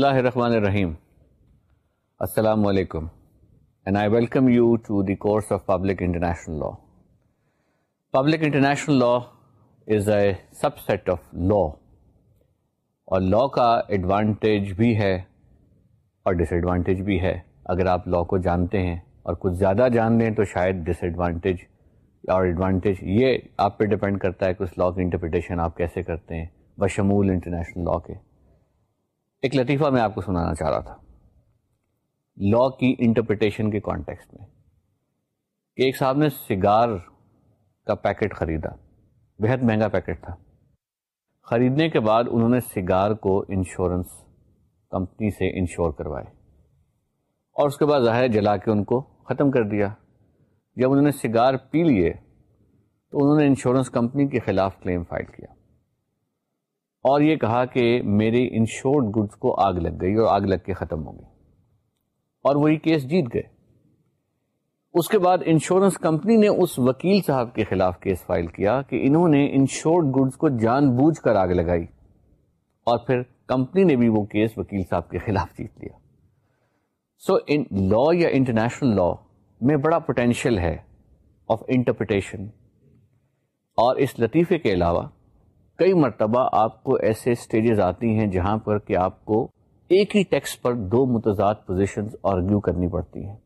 اللہ الرحمن الرحیم۔ السلام علیکم۔ And I welcome you to the course of public international law public international law is a subset of law اور law کا advantage بھی ہے اور ڈس ایڈوانٹیج بھی ہے۔ اگر آپ لا کو جانتے ہیں اور کچھ زیادہ جان لیں تو شاید ڈس ایڈوانٹیج اور ایڈوانٹیج یہ آپ پہ ڈپینڈ کرتا ہے کہ اس لا کی انٹرپریٹیشن آپ کیسے کرتے ہیں۔ بشمول انٹرنیشنل لا کے۔ ایک لطیفہ میں آپ کو سنانا چاہ رہا تھا۔ لا کی انٹرپریٹیشن کے کانٹیکس میں کہ ایک صاحب نے سگار کا پیکٹ خریدا۔ بہت مہنگا پیکٹ تھا۔ خریدنے کے بعد انہوں نے سگار کو انشورنس کمپنی سے انشور کروائے۔ اور اس کے بعد ظاہر جلا کے ان کو ختم کر دیا۔ جب انہوں نے سگار پی لیے تو انہوں نے انشورنس کمپنی کے خلاف کلیم فائل کیا۔ اور یہ کہا کہ میری انشورڈ گڈس کو آگ لگ گئی اور آگ لگ کے ختم ہو گئی۔ اور وہی کیس جیت گئے۔ اس کے بعد انشورنس کمپنی نے اس وکیل صاحب کے خلاف کیس فائل کیا کہ انہوں نے انشورڈ گڈس کو جان بوجھ کر آگ لگائی۔ اور پھر کمپنی نے بھی وہ کیس وکیل صاحب کے خلاف جیت لیا۔ سو ان لا یا انٹرنیشنل لا میں بڑا پوٹینشیل ہے آف انٹرپریٹیشن اور اس لطیفے کے علاوہ کئی مرتبہ آپ کو ایسے اسٹیجز آتی ہیں جہاں پر کہ آپ کو ایک ہی ٹیکسٹ پر دو متضاد پوزیشنز آرگیو کرنی پڑتی ہیں۔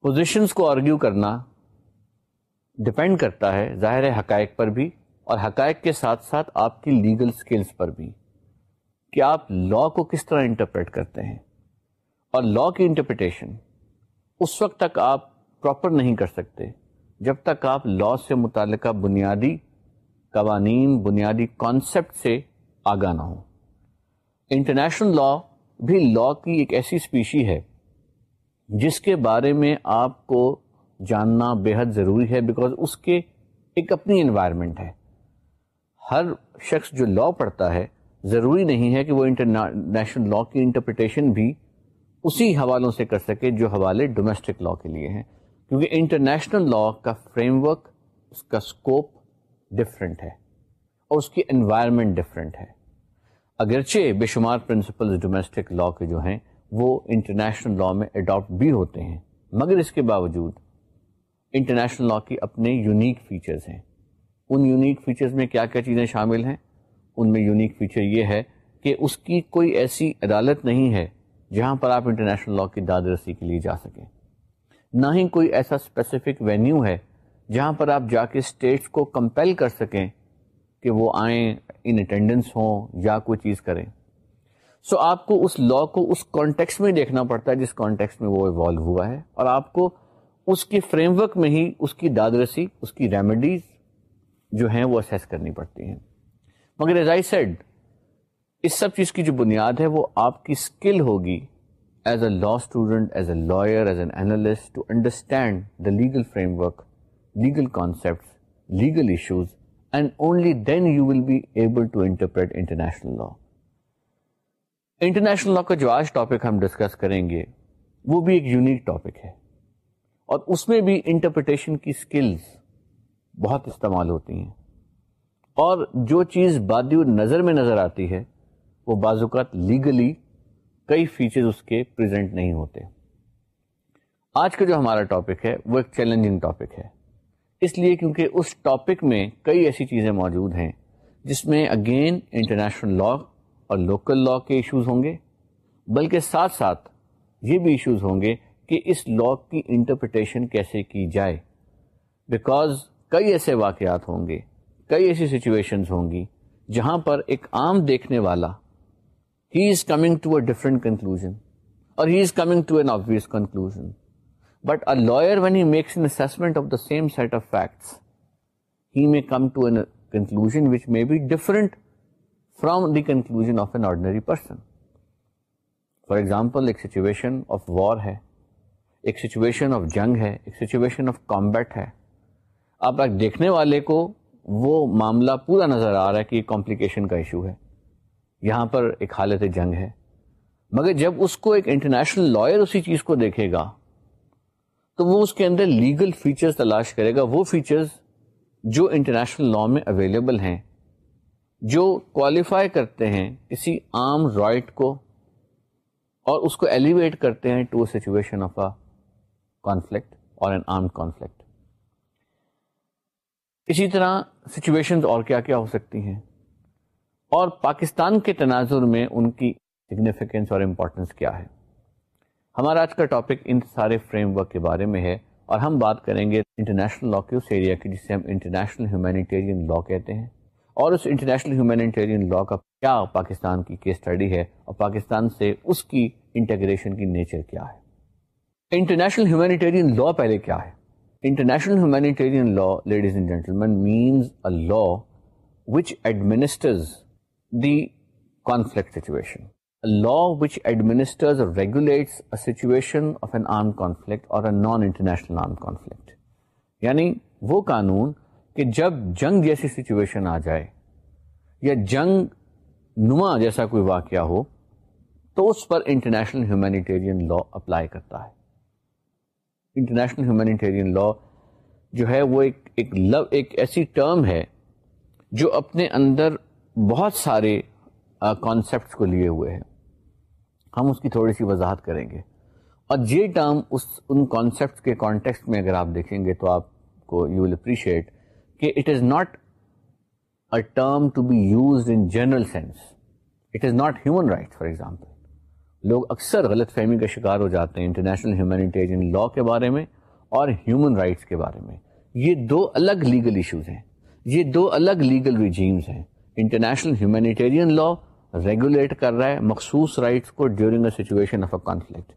پوزیشنز کو آرگیو کرنا ڈپینڈ کرتا ہے ظاہر حقائق پر بھی اور حقائق کے ساتھ ساتھ آپ کی لیگل سکلز پر بھی کہ آپ لا کو کس طرح انٹرپریٹ کرتے ہیں۔ اور لا کی انٹرپریٹیشن اس وقت تک آپ پراپر نہیں کر سکتے جب تک آپ لا سے متعلقہ بنیادی قوانین بنیادی کانسیپٹ سے آگاہ نہ ہوں۔ انٹرنیشنل لا بھی لا کی ایک ایسی اسپیشی ہے جس کے بارے میں آپ کو جاننا بے حد ضروری ہے بیکاز اس کے ایک اپنی انوائرمنٹ ہے۔ ہر شخص جو لا پڑھتا ہے، ضروری نہیں ہے کہ وہ انٹرنیشنل لا کی انٹرپریٹیشن بھی اسی حوالوں سے کر سکے جو حوالے ڈومیسٹک لا کے لیے ہیں۔ کیونکہ انٹرنیشنل لا کا فریم ورک اس کا اسکوپ ڈفرینٹ ہے اور اس کی انوائرمنٹ ڈفرینٹ ہے. اگرچہ بے شمار پرنسپل ڈومیسٹک لا کے جو ہیں وہ انٹرنیشنل لا میں اڈاپٹ بھی ہوتے ہیں، مگر اس کے باوجود انٹرنیشنل لا کی اپنے یونیک فیچرز ہیں۔ ان یونیک فیچرز میں کیا کیا چیزیں شامل ہیں؟ ان میں یونیک فیچر یہ ہے کہ اس کی کوئی ایسی عدالت نہیں ہے جہاں پر آپ انٹرنیشنل لا کی داد رسی کے لیے جا سکیں۔ نہ ہی کوئی ایسا اسپیسیفک وینیو ہے جہاں پر آپ جا کے اسٹیٹس کو کمپیل کر سکیں کہ وہ آئیں ان اٹینڈنس ہوں یا کوئی چیز کریں۔ سو so آپ کو اس لا کو اس کانٹیکس میں دیکھنا پڑتا ہے جس کانٹیکس میں وہ ایوالو ہوا ہے اور آپ کو اس کی فریم ورک میں ہی اس کی دادرسی، اس کی ریمیڈیز جو ہیں وہ اسیس کرنی پڑتی ہیں۔ مگر ایز آئی سیڈ اس سب چیز کی جو بنیاد ہے وہ آپ کی اسکل ہوگی as a law student as a lawyer as an analyst to understand the legal framework legal concept legal issues and only then you will be able to interpret international law international law کا جو آج topic ہم discuss کریں گے وہ بھی ایک unique topic ہے اور اس میں بھی انٹرپریٹیشن کی اسکلز بہت استعمال ہوتی ہیں۔ اور جو چیز بادی نظر میں نظر آتی ہے، وہ بعض اوقات لیگلی کئی فیچر اس کے پریزنٹ نہیں ہوتے۔ آج کا جو ہمارا ٹاپک ہے، وہ ایک چیلنجنگ ٹاپک ہے۔ اس لیے کیونکہ اس ٹاپک میں کئی ایسی چیزیں موجود ہیں جس میں اگین انٹرنیشنل لا اور لوکل لا کے ایشوز ہوں گے، بلکہ ساتھ ساتھ یہ بھی ایشوز ہوں گے کہ اس لا کی انٹرپریٹیشن کیسے کی جائے۔ بیکاز کئی ایسے واقعات ہوں گے، کئی ایسی سچویشنز ہوں گی جہاں پر ایک عام دیکھنے والا he is coming to a different conclusion اور he is coming to an obvious conclusion but a lawyer when he makes an assessment of the same set of facts he may come to an conclusion which may be different from the conclusion of an ordinary person for example ایک situation of war ہے ایک situation of جنگ ہے ایک situation of combat ہے اب دیکھنے والے کو وہ معاملہ پورا نظر آ رہا ہے کہ کمپلیکیشن کا ایشو ہے یہاں پر ایک حالت جنگ ہے مگر جب اس کو ایک انٹرنیشنل لائر اسی چیز کو دیکھے گا تو وہ اس کے اندر لیگل فیچرز تلاش کرے گا۔ وہ فیچرز جو انٹرنیشنل لا میں اویلیبل ہیں، جو کوالیفائی کرتے ہیں کسی عام رائٹ کو اور اس کو ایلیویٹ کرتے ہیں to situation of a conflict اور این آرم کانفلکٹ اسی طرح سچویشن اور کیا کیا ہو سکتی ہیں۔ اور پاکستان کے تناظر میں ان کی سگنیفیکینس اور امپورٹنس کیا ہے۔ ہمارا آج کا ٹاپک ان سارے فریم ورک کے بارے میں ہے اور ہم بات کریں گے انٹرنیشنل لا کے اس ایریا کی جسے ہم انٹرنیشنل ہیومینیٹیرین لا کہتے ہیں اور اس انٹرنیشنل ہیومینیٹیرین لا کا کیا پاکستان کی کیس اسٹڈی ہے اور پاکستان سے اس کی انٹیگریشن کی نیچر کیا ہے؟ انٹرنیشنل ہیومینیٹیرین لا پہلے کیا ہے؟ International humanitarian law ladies and gentlemen means a law which administers the conflict situation law which administers or regulates a situation of an armed conflict or a non-international armed conflict. یعنی وہ قانون کہ جب جنگ جیسی سچویشن آ جائے یا جنگ نما جیسا کوئی واقعہ ہو، تو اس پر انٹرنیشنل ہیومینیٹیرین لا اپلائی کرتا ہے۔ انٹرنیشنل ہیومینیٹیرین لا جو ہے وہ ایک ایک لو، ایک ایسی ٹرم ہے جو اپنے اندر بہت سارے کانسیپٹس کو لیے ہوئے ہیں۔ ہم اس کی تھوڑی سی وضاحت کریں گے۔ اور یہ ٹرم اس، ان کانسیپٹ کے کانٹیکسٹ میں اگر آپ دیکھیں گے تو آپ کو یو ول اپریشیٹ کہ it is not a term to be use in general sense it is not human right for example لوگ اکثر غلط فہمی کا شکار ہو جاتے ہیں انٹرنیشنل ہیومینیٹیرین لا کے بارے میں اور ہیومن رائٹس کے بارے میں۔ یہ دو الگ لیگل ایشوز ہیں۔ یہ دو الگ لیگل ریجیمز ہیں۔ انٹرنیشنل ہیومینیٹیرین لا ریگولیٹ کر رہا ہے، مخصوص رائٹس کو during a situation of a conflict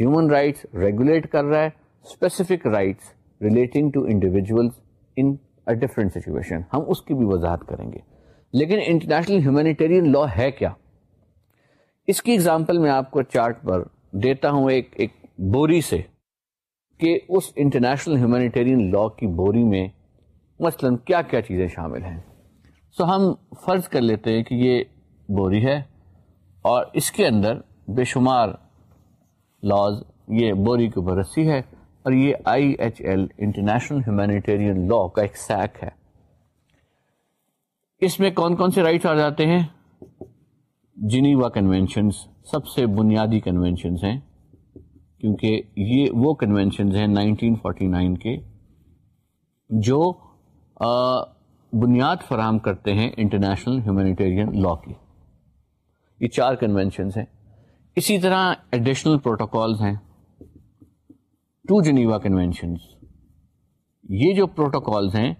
human rights regulate کر رہا ہے specific rights relating to individual in different situation ہم اس کی بھی وضاحت کریں گے۔ لیکن انٹرنیشنل ہیومینیٹیرین لا ہے کیا؟ اس کی اگزامپل میں آپ کو چارٹ پر دیتا ہوں ایک ایک بوری سے کہ اس انٹرنیشنل ہیومینیٹیرین لا کی بوری میں مثلا کیا کیا چیزیں شامل ہیں۔ سو so ہم فرض کر لیتے ہیں کہ یہ بوری ہے اور اس کے اندر بے شمار لاز یہ بوری کے اوپر رسی ہے اور یہ I H L international humanitarian law کا ایک سیک ہے۔ اس میں کون کون سے رائٹس آ جاتے ہیں؟ جنیوا کنونشنز سب سے بنیادی کنونشنز ہیں، کیونکہ یہ وہ کنونشنز ہیں 1949 کے جو بنیاد فراہم کرتے ہیں انٹرنیشنل ہیومینیٹیرین لا کی۔ یہ چار کنوینشنز ہیں۔ اسی طرح ایڈیشنل پروٹوکالز ہیں۔ ٹو جنیوا کنوینشنز یہ جو پروٹوکالز ہیں،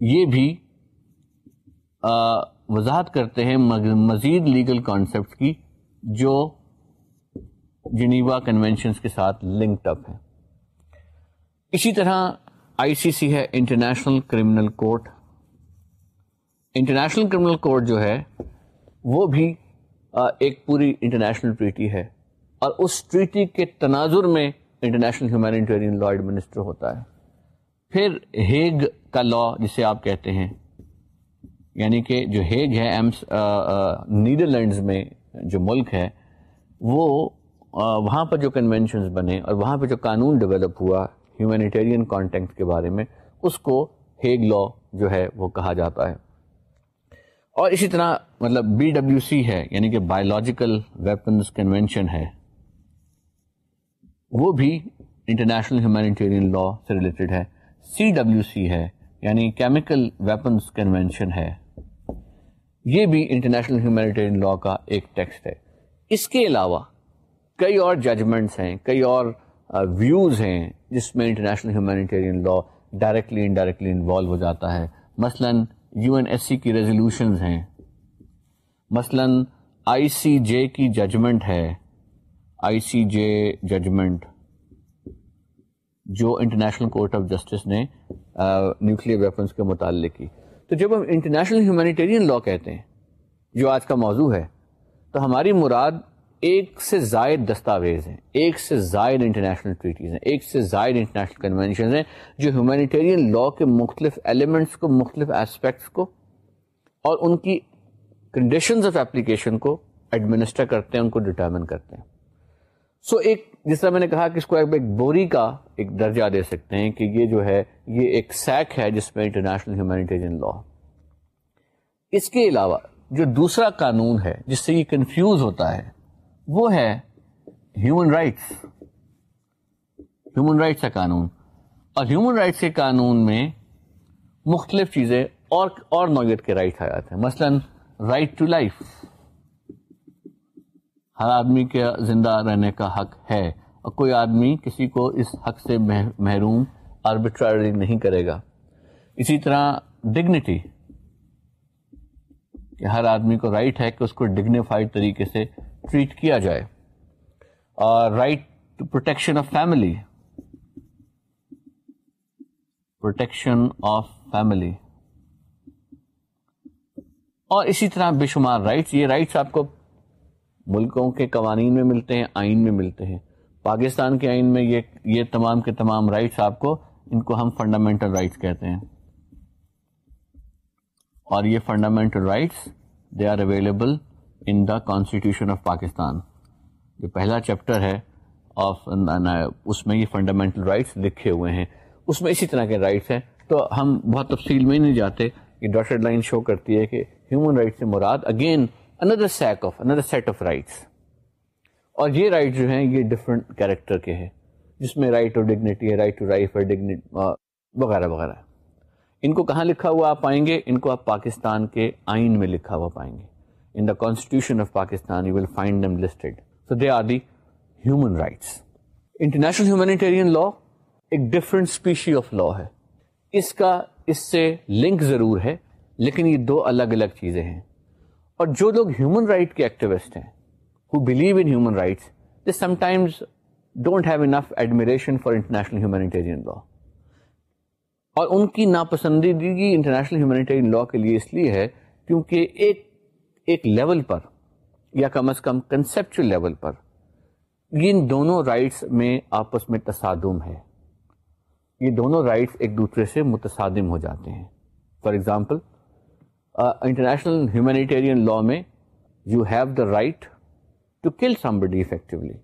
یہ بھی وضاحت کرتے ہیں مزید لیگل کانسیپٹ کی جو جنیوا کنوینشنز کے ساتھ لنکڈ اپ ہے اسی طرح آئی سی سی ہے international criminal court international criminal court جو ہے وہ بھی ایک پوری انٹرنیشنل ٹریٹی ہے۔ اور اس ٹریٹی کے تناظر میں انٹرنیشنل ہیومینیٹیرین لا ایڈمنسٹر ہوتا ہے۔ پھر ہیگ کا لا جسے آپ کہتے ہیں یعنی کہ جو ہیگ ہے، ایمس نیدرلینڈز میں جو ملک ہے، وہ وہاں پر جو کنونشنز بنے اور وہاں پہ جو قانون ڈیولپ ہوا ہیومینیٹیرین کانٹیکٹ کے بارے میں، اس کو ہیگ لا جو ہے وہ کہا جاتا ہے۔ اور اسی طرح مطلب بی ڈبلو سی ہے یعنی کہ بایولوجیکل ویپنس کنوینشن ہے۔ وہ بھی انٹرنیشنل ہیومینیٹیرین لا سے ریلیٹڈ ہے۔ سی ڈبلو سی ہے یعنی کیمیکل ویپنس کنوینشن ہے۔ یہ بھی انٹرنیشنل ہیومینیٹیرین لا کا ایک ٹیکسٹ ہے۔ اس کے علاوہ کئی اور ججمنٹس ہیں، کئی اور ویوز ہیں، جس میں international humanitarian law directly indirectly involve ہو جاتا ہے۔ مثلاً یو این ایس سی کی ریزولوشنز ہیں۔ مثلا آئی سی جے کی ججمنٹ ہے۔ آئی سی جے ججمنٹ جو انٹرنیشنل کورٹ آف جسٹس نے نیوکل ویپنس کے متعلق کی۔ تو جب ہم انٹرنیشنل ہیومینیٹیرین لا کہتے ہیں، جو آج کا موضوع ہے، تو ہماری مراد ایک سے زائد دستاویز ہیں، ایک سے زائد انٹرنیشنل ٹریٹیز ہیں، ایک سے زائد انٹرنیشنل کنونشن ہیں، جو ہیومینیٹیرین لا کے مختلف ایلیمنٹس کو، مختلف ایسپیکٹس کو اور ان کی کنڈیشنز آف اپلیکیشن کو ایڈمنسٹر کرتے ہیں، ان کو ڈٹرمن کرتے ہیں۔ سو so ایک جس طرح میں نے کہا کہ اس کو ایک بوری کا ایک درجہ دے سکتے ہیں کہ یہ جو ہے، یہ ایک سیک ہے جس میں انٹرنیشنل ہیومینیٹیرین لا اس کے علاوہ جو دوسرا قانون ہے، جس سے یہ کنفیوز ہوتا ہے وہ ہے ہیومن رائٹس ہیومن رائٹس کا قانون. اور ہیومن رائٹس کے قانون میں مختلف چیزیں اور اور نوعیت کے رائٹ آ جاتے ہیں. مثلا رائٹ ٹو لائف ہر آدمی کے زندہ رہنے کا حق ہے اور کوئی آدمی کسی کو اس حق سے محروم آربیٹرری نہیں کرے گا. اسی طرح ڈگنیٹی کہ ہر آدمی کو رائٹ ہے کہ اس کو ڈگنیفائڈ طریقے سے ٹریٹ کیا جائے اور right to protection of family protection of family اور اسی طرح بے شمار رائٹس یہ رائٹس آپ کو ملکوں کے قوانین میں ملتے ہیں، آئین میں ملتے ہیں۔ پاکستان کے آئین میں یہ یہ تمام کے تمام رائٹس آپ کو، ان کو ہم فنڈامنٹل رائٹس کہتے ہیں۔ اور یہ fundamental rights they are available in the constitution of Pakistan, جو پہلا چیپٹر ہے آف اس میں یہ فنڈامنٹل رائٹس لکھے ہوئے ہیں۔ اس میں اسی طرح کے رائٹس ہیں۔ تو ہم بہت تفصیل میں نہیں جاتے کہ ڈاٹر لائن شو کرتی ہے کہ ہیومن رائٹس سے مراد again another set of another set of rights اور یہ رائٹ جو ہیں، یہ ڈفرنٹ کیریکٹر کے ہیں۔ جس میں رائٹ اور ڈگنیٹی ہے رائٹ ٹو رائف وغیرہ وغیرہ۔ ان کو کہاں لکھا ہوا آپ پائیں گے؟ ان کو آپ پاکستان کے آئین میں لکھا ہوا پائیں گے۔ In the constitution of Pakistan you will find them listed so they are the human rights international humanitarian law ایک ڈفرنٹ اسپیشی آف لا ہے اس کا اس سے لنک ضرور ہے لیکن یہ دو الگ الگ چیزیں ہیں اور جو لوگ ہیومن رائٹ کے ایکٹیوسٹ ہیں who believe in human rights, they sometimes don't have enough admiration for international humanitarian law. اور ان کی ناپسندیدگی انٹرنیشنل ہیومینیٹرین لا کے لیے اس لیے ہے کیونکہ ایک ایک لیول پر یا کم از کم کنسپچل لیول پر ان دونوں رائٹس میں آپس میں تصادم ہے یہ دونوں رائٹس ایک دوسرے سے متصادم ہو جاتے ہیں for example international humanitarian law میں you have the right to kill somebody effectively.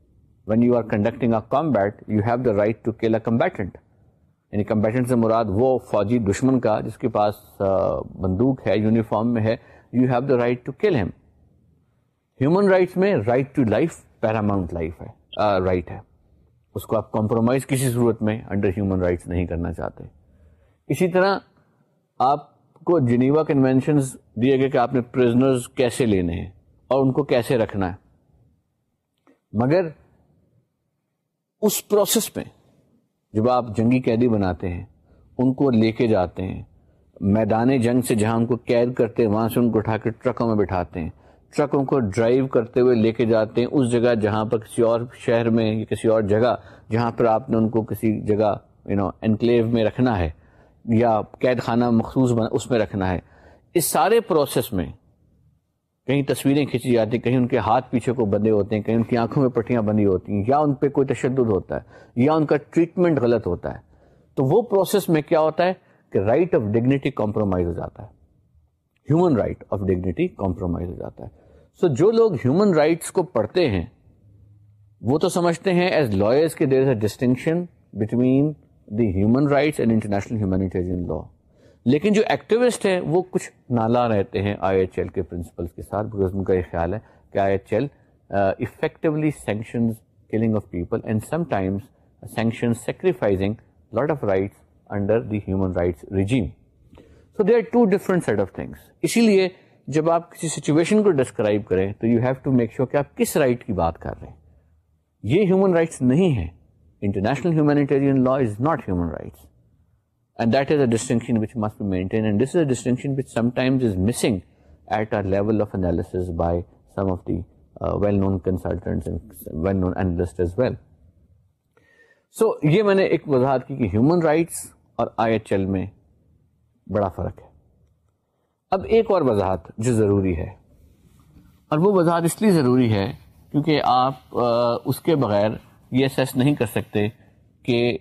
When you are conducting a combat, you have the right to kill a combatant. یعنی کمبیٹنٹ سے مراد وہ فوجی دشمن کا جس کے پاس بندوق ہے یونیفارم میں ہے you have the right to kill ہم ہیومن رائٹس میں right to life paramount life ہے رائٹ ہے اس کو آپ کمپرومائز کسی صورت میں انڈر ہیومن رائٹس نہیں کرنا چاہتے اسی طرح آپ کو جنیوا کنوینشنز دیے گئے کہ آپ نے پرزنرز کیسے لینے ہیں اور ان کو کیسے رکھنا ہے مگر اس پروسیس میں جب آپ جنگی قیدی بناتے ہیں ان کو لے کے جاتے ہیں میدان جنگ سے جہاں ان کو قید کرتے ہیں، وہاں سے ان کو اٹھا کے ٹرکوں میں بٹھاتے ہیں۔ ٹرکوں کو ڈرائیو کرتے ہوئے لے کے جاتے ہیں۔ اس جگہ جہاں پر کسی اور شہر میں یا کسی اور جگہ جہاں پر آپ نے ان کو کسی جگہ یو نو انکلیو میں رکھنا ہے یا قید خانہ مخصوص اس میں رکھنا ہے۔ اس سارے پروسیس میں کہیں تصویریں کھینچی جاتی کہیں ان کے ہاتھ پیچھے کو بندے ہوتے ہیں، کہیں ان کی آنکھوں میں پٹیاں بندی ہوتی ہیں، یا ان پہ کوئی تشدد ہوتا ہے، یا ان کا ٹریٹمنٹ غلط ہوتا ہے۔ تو وہ پروسیس میں کیا ہوتا ہے؟ کہ رائٹ آف ڈگنیٹی کمپرومائز ہو جاتا ہے۔ Human right of dignity compromise ہو جاتا ہے۔ سو so, جو لوگ ہیومن رائٹس کو پڑھتے ہیں وہ تو سمجھتے ہیں ایز لائرس کے there is a distinction between the human rights and international humanitarian law لیکن جو ایکٹیوسٹ ہیں وہ کچھ نالا رہتے ہیں آئی ایچ ایل کے پرنسپلس کے ساتھ بیکاز ان کا یہ خیال ہے کہ I H L effectively sanctions killing of people and sometimes sanction sacrificing lot of rights under the human rights regime so they are two different set of things اسی لیے جب آپ کسی سچویشن کو ڈسکرائب کریں تو you have to make sure کہ آپ کس رائٹ right کی بات کر رہے ہیں یہ ہیومن رائٹس نہیں ہے international humanitarian law is not human rights And that is a distinction which must be maintained. And this is a distinction which sometimes is missing at a level of analysis by some of the uh, well-known consultants and well-known analysts as well. یہ میں نے ایک وضاحت کی کہ human rights اور آئی H L میں بڑا فرق ہے۔ اب ایک اور وضاحت جو ضروری ہے۔ اور وہ وضاحت اس لیے ضروری ہے کیونکہ آپ اس کے بغیر یہ اسیس نہیں کر سکتے کہ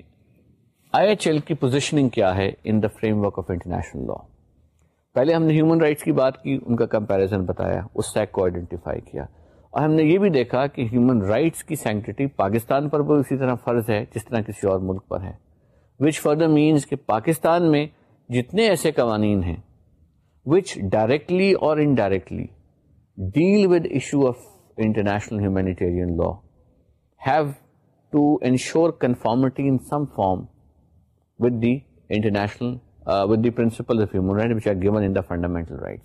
آئی ایچ ایل کی پوزیشننگ کیا ہے in the framework of international law پہلے ہم نے ہیومن رائٹس کی بات کی، ان کا کمپیرزن بتایا، اس سیک کو آئیڈینٹیفائی کیا۔ اور ہم نے یہ بھی دیکھا کہ ہیومن رائٹس کی سینکٹی پاکستان پر بھی اسی طرح فرض ہے، جس طرح کسی اور ملک پر ہے۔ وچ فردر مینس کہ پاکستان میں جتنے ایسے قوانین ہیں وچ ڈائریکٹلی اور indirectly deal with issue of international humanitarian law have to ensure conformity in some form with the international with the principle of fundamental right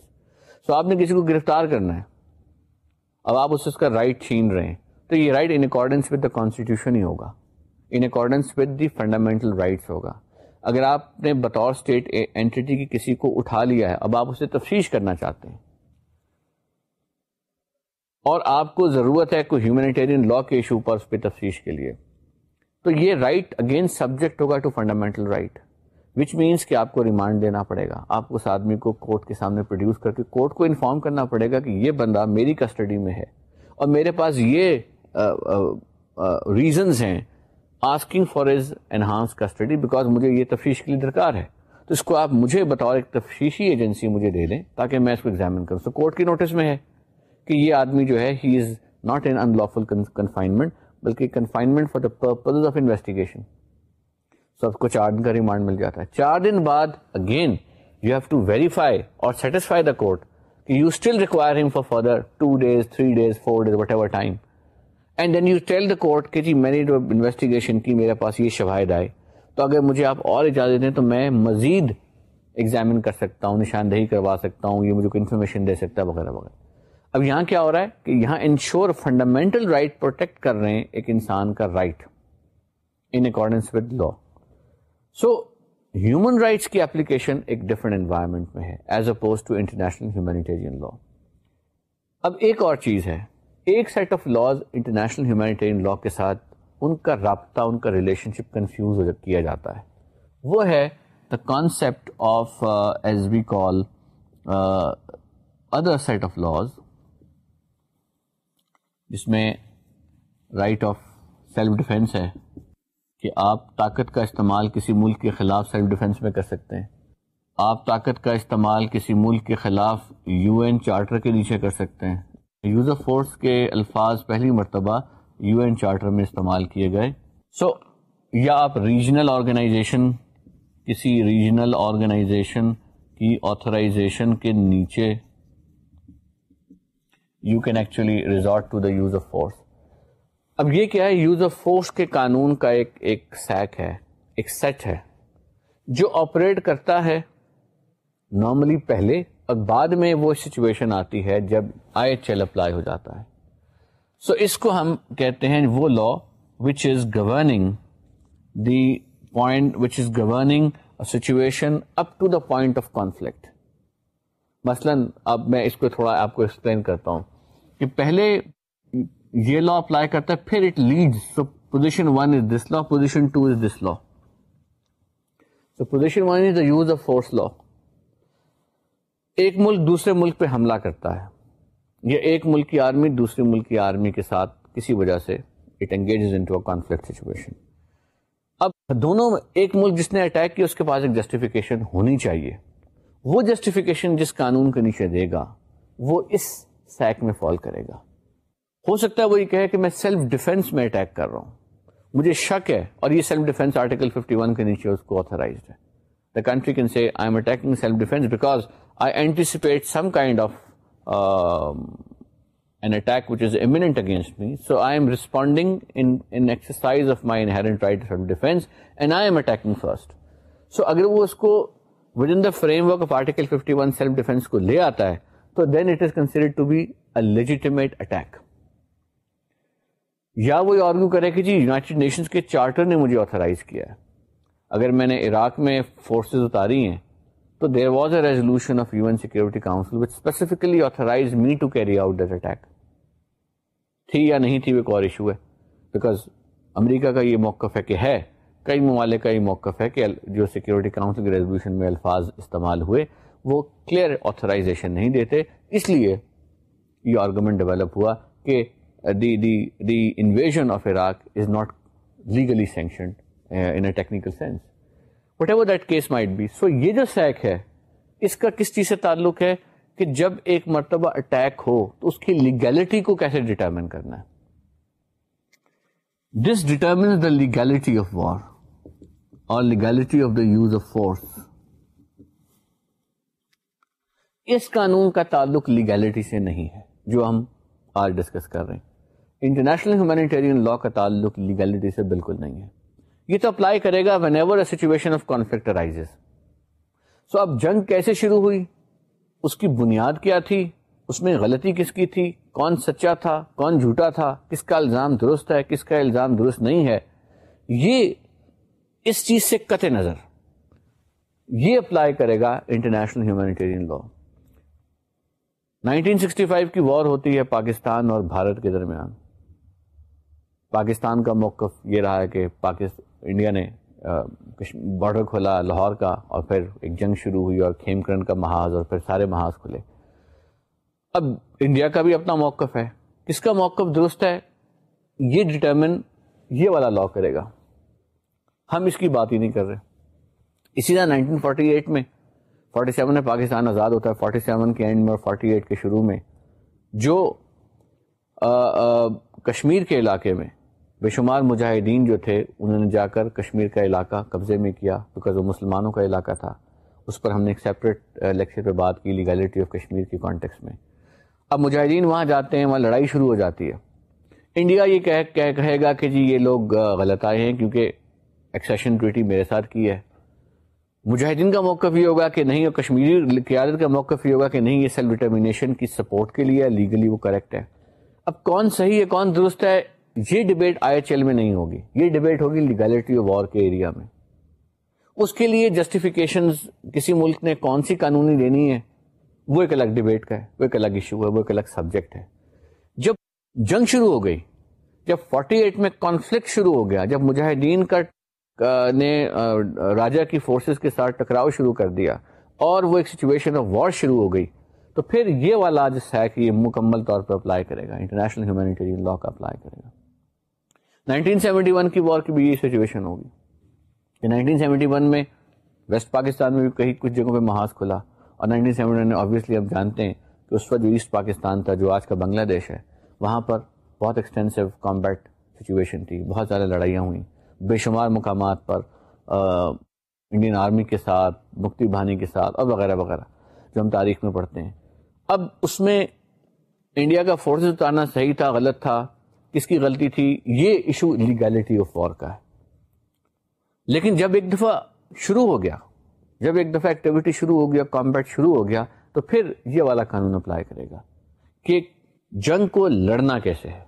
so آپ نے کسی کو گرفتار کرنا ہے، اب آپ اس کا رائٹ چھین رہے ہیں، تو یہ right in accordance with the constitution ہی ہوگا۔ In accordance with the fundamental rights ہوگا۔ اگر آپ نے بطور اسٹیٹ اینٹی کی کسی کو اٹھا لیا ہے، اب آپ اسے تفتیش کرنا چاہتے ہیں۔ اور آپ کو ضرورت ہے کوئی ہیومینیٹیرین لا کے ایشو پر اس پہ تفتیش کے لیے۔ تو یہ رائٹ اگین سبجیکٹ ہوگا to fundamental right which means کہ آپ کو ریمانڈ دینا پڑے گا۔ آپ اس آدمی کو کورٹ کے سامنے پروڈیوس کر کے کورٹ کو انفارم کرنا پڑے گا کہ یہ بندہ میری کسٹڈی میں ہے۔ اور میرے پاس یہ ریزنز ہیں asking for as enhance custody because مجھے یہ تفتیش کے لیے درکار ہے۔ تو اس کو آپ مجھے بطور ایک تفتیشی ایجنسی مجھے دے دیں تاکہ میں اس کو ایگزامن کروں۔ تو کورٹ کی نوٹس میں ہے کہ یہ آدمی جو ہے he is not in unlawful confinement بلکہ confinement for the purpose of investigation سب کو چار دن کا ریمانڈ مل جاتا ہے۔ چار دن بعد again you have to verify اور سیٹسفائی دا کورٹ کہ you still require them for further two days three days four days whatever time and then you tell the court کہ جی میں نے جو انویسٹیگیشن کی، میرے پاس یہ شواہد آئے۔ تو اگر مجھے آپ اور اجازت دیں تو میں مزید ایگزامن کر سکتا ہوں، نشاندہی کروا سکتا ہوں، یہ مجھے کوئی انفارمیشن دے سکتا ہے، وغیرہ وغیرہ۔ اب یہاں کیا ہو رہا ہے کہ یہاں انشور فنڈامنٹل رائٹ پروٹیکٹ کر رہے ہیں ایک انسان کا right in accordance with law so human rights کی اپلیکیشن ایک ڈفرنٹ انوائرمنٹ میں ہے as oppose to international humanitarian law اب ایک اور چیز ہے۔ ایک set of laws international humanitarian law کے ساتھ ان کا رابطہ، ان کا ریلیشن شپ کنفیوز کیا جاتا ہے۔ وہ ہے the concept of as we call other set of laws جس میں رائٹ آف سیلف ڈیفینس ہے کہ آپ طاقت کا استعمال کسی ملک کے خلاف سیلف ڈیفینس میں کر سکتے ہیں۔ آپ طاقت کا استعمال کسی ملک کے خلاف یو این چارٹر کے نیچے کر سکتے ہیں۔ یوز آف فورس کے الفاظ پہلی مرتبہ یو این چارٹر میں استعمال کیے گئے۔ سو so, یا آپ ریجنل آرگنائزیشن کسی ریجنل آرگنائزیشن کی آتھرائزیشن کے نیچے you can actually resort to the use of force. اب یہ کیا ہے؟ یوز آف فورس کے قانون کا ایک ایک سیک ہے ایک سیٹ ہے جو آپریٹ کرتا ہے۔ نارملی پہلے اور بعد میں وہ سچویشن آتی ہے جب آئی ایچ ایل اپلائی ہو جاتا ہے۔ سو so اس کو ہم کہتے ہیں وہ law which is governing the point which is governing situation up to the point of conflict مثلاً اب میں اس کو تھوڑا آپ کو ایکسپلین کرتا ہوں کہ پہلے یہ لا اپلائی کرتا ہے، پھر it lead so position one is this law position two is this law so position one is the use of force law ایک ملک دوسرے ملک پہ حملہ کرتا ہے، یا ایک ملک کی آرمی دوسرے ملک کی آرمی کے ساتھ کسی وجہ سے it engages into conflict situation اب دونوں ایک ملک جس نے اٹیک کیا اس کے پاس ایک جسٹیفیکیشن ہونی چاہیے۔ وہ جسٹیفیکیشن جس قانون کے نیچے دے گا، وہ اس سیک میں فال کرے گا۔ ہو سکتا ہے وہ یہ کہے کہ میں سیلف ڈیفینس میں اٹیک کر رہا ہوں۔ مجھے شک ہے اور یہ سیلف ڈیفینس آرٹیکل 51 کے نیچے اس کو آتھرائزڈ ہے۔ The country can say I am attacking self defence because I anticipate some kind of um, an attack which is imminent against me. So I am responding in exercise of my inherent right of self-defense, and I am attacking first. So agar wo usko within the framework of Article 51 self-defense ko le aata hai, so then it is considered to be a legitimate attack. یا وہ argue کرے کہ جی United Nations کے charter نے مجھے authorise کیا ہے اگر میں نے عراق میں فورسز اتاری ہیں تو there was a resolution of U N security council which specifically authorise me to carry out that attack تھی یا نہیں تھی وہ ایک اور ایشو ہے. بیکاز امریکہ کا یہ موقف ہے کہ ہے، کئی ممالک کا یہ موقف ہے کہ جو سیکورٹی کاؤنسل کے ریزولوشن میں الفاظ استعمال ہوئے، وہ کلیئر آتھرائزیشن نہیں دیتے. اس لیے یہ آرگومنٹ ڈیولپ ہوا کہ the the the invasion of Iraq is not legally sanctioned in a technical sense whatever that case might be so یہ جو سیک ہے، اس کا کس چیز سے تعلق ہے کہ جب ایک مرتبہ اٹیک ہو، تو اس کی لیگیلٹی کو کیسے ڈٹرمن کرنا ہے؟ This determine the legality of war اور legality of the use of force اس قانون کا تعلق لیگیلٹی سے نہیں ہے، جو ہم آج ڈسکس کر رہے ہیں۔ انٹرنیشنل ہیومینیٹیرین لا کا تعلق لیگیلٹی سے بالکل نہیں ہے۔ یہ تو اپلائی کرے گا whenever situation of conflict arise so اب جنگ کیسے شروع ہوئی؟ اس کی بنیاد کیا تھی؟ اس میں غلطی کس کی تھی؟ کون سچا تھا؟ کون جھوٹا تھا؟ کس کا الزام درست ہے؟ کس کا الزام درست نہیں ہے؟ یہ اس چیز سے قطع نظر. یہ اپلائی کرے گا انٹرنیشنل ہیومینیٹیرین لا 1965 کی وار ہوتی ہے پاکستان اور بھارت کے درمیان. پاکستان کا موقف یہ رہا ہے کہ پاکستان انڈیا نے بارڈر کھولا لاہور کا اور پھر ایک جنگ شروع ہوئی اور کھیم کرن کا محاذ اور پھر سارے محاذ کھلے۔ اب انڈیا کا بھی اپنا موقف ہے۔ کس کا موقف درست ہے؟ یہ ڈٹرمن یہ والا لا کرے گا۔ ہم اس کی بات ہی نہیں کر رہے۔ اسی طرح 1948 میں 47 میں پاکستان آزاد ہوتا ہے 47 کے اینڈ میں اور 48 کے شروع میں۔ جو آ, آ, کشمیر کے علاقے میں بے شمار مجاہدین جو تھے، انہوں نے جا کر کشمیر کا علاقہ قبضے میں کیا بیکاز وہ مسلمانوں کا علاقہ تھا۔ اس پر ہم نے ایک سیپریٹ لیکچر پہ بات کی لیگیلٹی آف کشمیر کی کانٹیکس میں۔ اب مجاہدین وہاں جاتے ہیں، وہاں لڑائی شروع ہو جاتی ہے۔ انڈیا یہ کہہ کہے گا کہ جی یہ لوگ غلط آئے ہیں کیونکہ ایکسیشن ٹویٹی میرے ساتھ کی ہے۔ مجاہدین کا موقف یہ ہوگا کہ نہیں، اور کشمیری قیادت کا موقف یہ ہوگا کہ نہیں، یہ سیلف ڈٹرمینیشن کی سپورٹ کے لیے لیگلی وہ کریکٹ ہے۔ اب کون صحیح ہے، کون درست ہے؟ یہ ڈبیٹ آئی ایچ ایل میں نہیں ہوگی۔ یہ ڈبیٹ ہوگی لیگلٹی آف وار کے ایریا میں۔ اس کے لیے جسٹیفیکیشن کسی ملک نے کون سی قانونی دینی ہے، وہ ایک الگ ڈبیٹ کا ہے، وہ ایک الگ ایشو ہے، وہ ایک الگ سبجیکٹ ہے۔ جب جنگ شروع ہو گئی، جب 48 میں کانفلکٹ شروع ہو گیا، جب مجاہدین کا نے راجا کی فورسز کے ساتھ ٹکراؤ شروع کر دیا اور وہ ایک سچویشن آف وار شروع ہو گئی، تو پھر یہ والا جس ہے کہ یہ مکمل طور پر اپلائی کرے گا۔ انٹرنیشنل ہیومینیٹیرین لا کا اپلائی کرے گا۔ 1971 کی وار کی بھی یہ سچویشن ہوگی۔ کہ 1971 میں ویسٹ پاکستان میں بھی کہیں کچھ جگہوں پہ محاذ کھلا اور 1971 میں آبویسلی ہم جانتے ہیں کہ اس وقت جو ایسٹ پاکستان تھا، جو آج کا بنگلہ دیش ہے، وہاں پر بہت ایکسٹینسو کمبیٹ سچویشن تھی، بہت زیادہ لڑائیاں ہوئیں۔ بے شمار مقامات پر انڈین آرمی کے ساتھ، مکتی بہانی کے ساتھ اور وغیرہ وغیرہ جو ہم تاریخ میں پڑھتے ہیں۔ اب اس میں انڈیا کا فورسز اتارنا صحیح تھا، غلط تھا کس کی غلطی تھی، یہ ایشو لیگیلٹی آف وار کا ہے۔ لیکن جب ایک دفعہ شروع ہو گیا، جب ایک دفعہ ایکٹیویٹی شروع ہو گیا کمبیٹ شروع ہو گیا، تو پھر یہ والا قانون اپلائی کرے گا کہ جنگ کو لڑنا کیسے ہے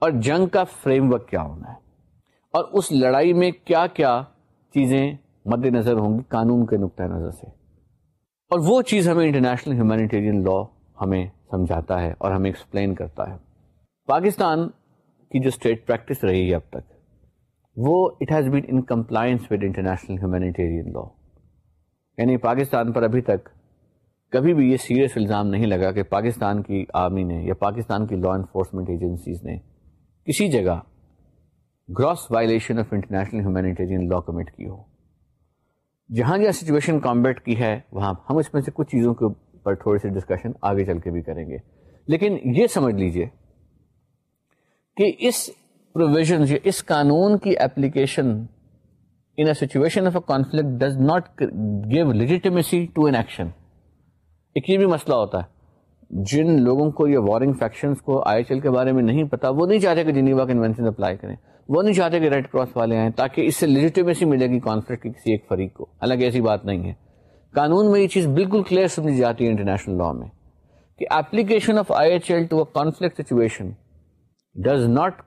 اور جنگ کا فریم ورک کیا ہونا ہے۔ اور اس لڑائی میں کیا کیا چیزیں مد نظر ہوں گی، قانون کے نقطۂ نظر سے۔ اور وہ چیز ہمیں انٹرنیشنل ہیومینیٹیرین لا ہمیں سمجھاتا ہے اور ہمیں ایکسپلین کرتا ہے۔ پاکستان کی جو اسٹیٹ پریکٹس رہی ہے اب تک، وہ it has been in compliance with international humanitarian law یعنی پاکستان پر ابھی تک کبھی بھی یہ سیریس الزام نہیں لگا کہ پاکستان کی آرمی نے یا پاکستان کی لا انفورسمنٹ ایجنسیز نے کسی جگہ gross violation of international humanitarian law commit کی ہو۔ جہاں جہاں سچویشن کامبیٹ کی ہے، وہاں ہم اس میں سے کچھ چیزوں کے اوپر تھوڑی سی ڈسکشن آگے چل کے بھی کریں گے۔ لیکن یہ سمجھ لیجیے کہ اس پروویژن یا اس قانون کی application in situation of a conflict does not give legitimacy to an action ایک یہ بھی مسئلہ ہوتا ہے۔ جن لوگوں کو یہ وارنگ فیکشنز کو آئی ایچ ایل کے بارے میں نہیں پتا، وہ نہیں چاہتے کہ جنیوا کنوینشن اپلائی کریں۔ وہ نہیں چاہتے کہ ریڈ کراس والے آئیں تاکہ اس سے لیجیٹیمیسی ملے گی کانفلکٹ کی کسی ایک فریق کو۔ حالانکہ ایسی بات نہیں ہے۔ قانون میں یہ چیز بالکل کلیئر سمجھی جاتی ہے انٹرنیشنل لا میں کہ application of I H L to a conflict situation does not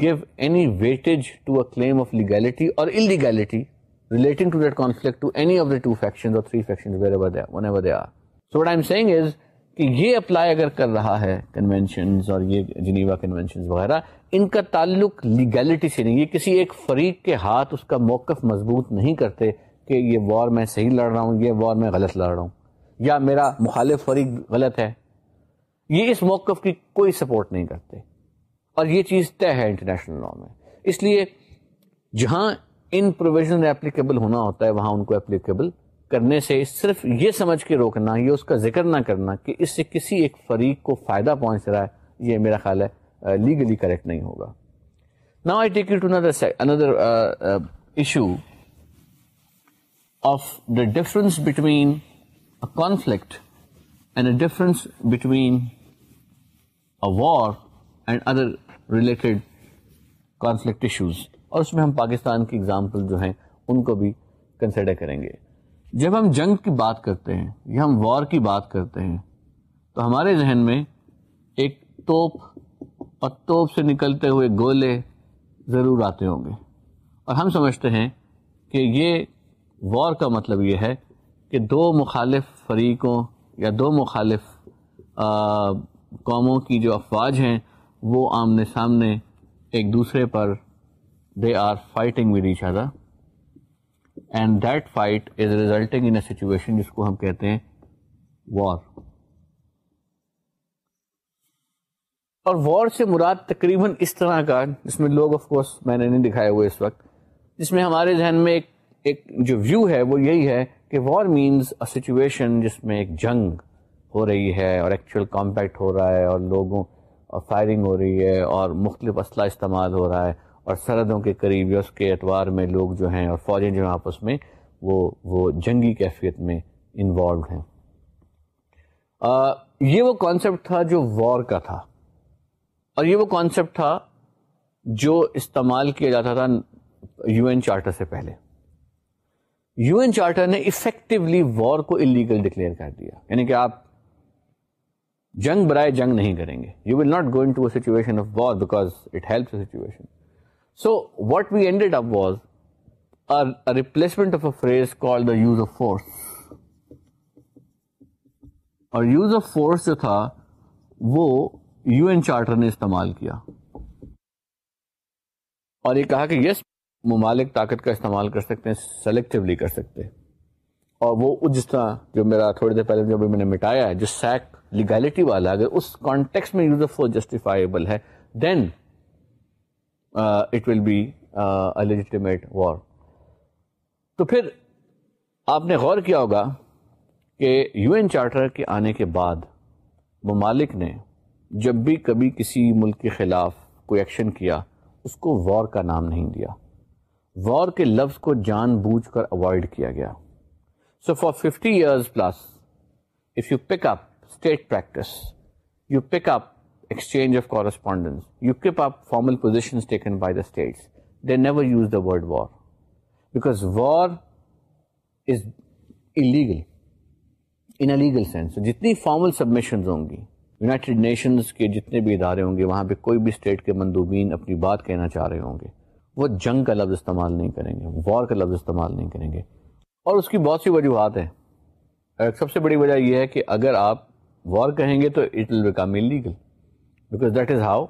give any weightage to a claim of legality اور illegality relating to that conflict to any of the two factions or three factions wherever they are, whenever they are. So what I'm saying is کہ یہ apply اگر کر رہا ہے conventions اور یہ Geneva conventions وغیرہ ان کا تعلق لیگلٹی سے نہیں یہ کسی ایک فریق کے ہاتھ اس کا موقف مضبوط نہیں کرتے کہ یہ وار میں صحیح لڑ رہا ہوں یہ وار میں غلط لڑ رہا ہوں یا میرا مخالف فریق غلط ہے یہ اس موقف کی کوئی سپورٹ نہیں کرتے اور یہ چیز طے ہے انٹرنیشنل لا میں۔ اس لیے جہاں ان پروویژن اپلیکیبل ہونا ہوتا ہے، وہاں ان کو اپلیکیبل کرنے سے صرف یہ سمجھ کے روکنا، یہ اس کا ذکر نہ کرنا کہ اس سے کسی ایک فریق کو فائدہ پہنچ رہا ہے، یہ میرا خیال ہے لیگلی کریکٹ نہیں ہوگا۔ نا I take to another issue of the difference between conflict and a difference between a war and other related conflict issues اور اس میں ہم پاکستان کی اگزامپل جو ہیں، ان کو بھی کنسیڈر کریں گے۔ جب ہم جنگ کی بات کرتے ہیں یا ہم وار کی بات کرتے ہیں، تو ہمارے ذہن میں ایک توپ اور توپ سے نکلتے ہوئے گولے ضرور آتے ہوں گے۔ اور ہم سمجھتے ہیں کہ یہ وار کا مطلب یہ ہے کہ دو مخالف فریقوں یا دو مخالف قوموں کی جو افواج ہیں وہ آمنے سامنے ایک دوسرے پر they are fighting with each other and that fight is resulting in a situation جس کو ہم کہتے ہیں وار اور وار سے مراد تقریباً اس طرح کا، جس میں لوگ آف کورس میں نے نہیں دکھایا ہوئے اس وقت، جس میں ہمارے ذہن میں ایک ایک جو ویو ہے وہ یہی ہے کہ وار مینس اے سچویشن جس میں ایک جنگ ہو رہی ہے اور ایکچوئل کمپیکٹ ہو رہا ہے اور لوگوں اور فائرنگ ہو رہی ہے اور مختلف اسلحہ استعمال ہو رہا ہے اور سرحدوں کے قریب یا اس کے اعتبار میں لوگ جو ہیں اور فوجیں جو ہیں آپس میں وہ وہ جنگی کیفیت میں انوالوڈ ہیں۔ آ, یہ وہ کانسیپٹ تھا جو وار کا تھا۔ اور یہ وہ کانسیپٹ تھا جو استعمال کیا جاتا تھا یو این چارٹر سے پہلے۔ یو این چارٹر نے افیکٹولی وار کو انلیگل ڈکلیئر کر دیا۔ یعنی کہ آپ جنگ برائے جنگ نہیں کریں گے. You will not go into situation of war because it help situation so what we ended up was replacement of a phrase call the use of force اور یوز آف فورس جو تھا وہ یو این چارٹر نے استعمال کیا. اور یہ کہا کہ یس ممالک طاقت کا استعمال کر سکتے ہیں سلیکٹولی کر سکتے ہیں. اور وہ جس طرح جو میرا تھوڑی دیر پہلے جو میں نے مٹایا ہے، جو سیک لیگلٹی والا، اگر اس کانٹیکس میں یوز آف جسٹیفائبل ہے then it will be legitimate war تو پھر آپ نے غور کیا ہوگا کہ یو این چارٹر کے آنے کے بعد ممالک نے جب بھی کبھی کسی ملک کے خلاف کوئی ایکشن کیا، اس کو وار کا نام نہیں دیا۔ وار کے لفظ کو جان بوجھ کر اوائڈ کیا گیا۔ So for fifty years plus if you pick up state practice you pick up exchange of correspondence you keep up formal position taken by the states they never use the word war because war is illegal in legal sense جتنی formal submissions ہوں گی United Nations کے جتنے بھی ادارے ہوں گے وہاں پہ کوئی بھی اسٹیٹ کے مندوبین اپنی بات کہنا چاہ رہے ہوں گے وہ جنگ کا لفظ استعمال نہیں کریں گے وار کا لفظ استعمال نہیں کریں گے اور اس کی بہت سی وجوہات ہیں سب سے بڑی وجہ یہ ہے کہ اگر آپ وار کہیں گے تو it will become illegal because that is how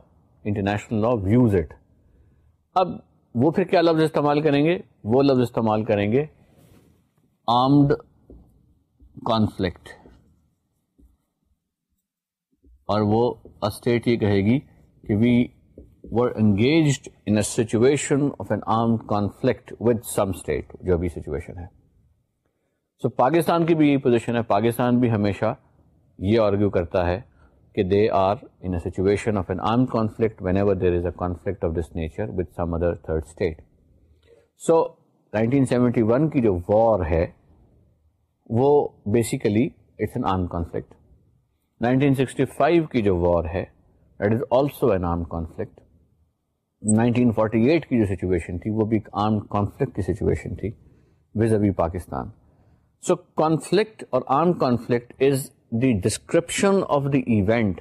international law views it اب وہ پھر کیا لفظ استعمال کریں گے؟ وہ لفظ استعمال کریں گے آرمڈ کانفلکٹ اور وہ اسٹیٹ یہ کہے گی کہ we were engaged in situation of an armed conflict with some state جو بھی سچویشن ہے. سو so, پاکستان کی بھی یہی پوزیشن ہے. پاکستان بھی ہمیشہ یہ آرگیو کرتا ہے کہ they are in situation of an arm conflict whenever there is a conflict of this nature with some other third state so 1971 کی جو وار ہے، وہ basically it's an arm conflict 1965 کی جو وار ہے that is also an arm conflict 1948 کی جو situation تھی، وہ بھی ایک آرم کانفلکٹ کی سچویشن تھی وز ابھی پاکستان سو کانفلکٹ اور arm conflict is the description of the event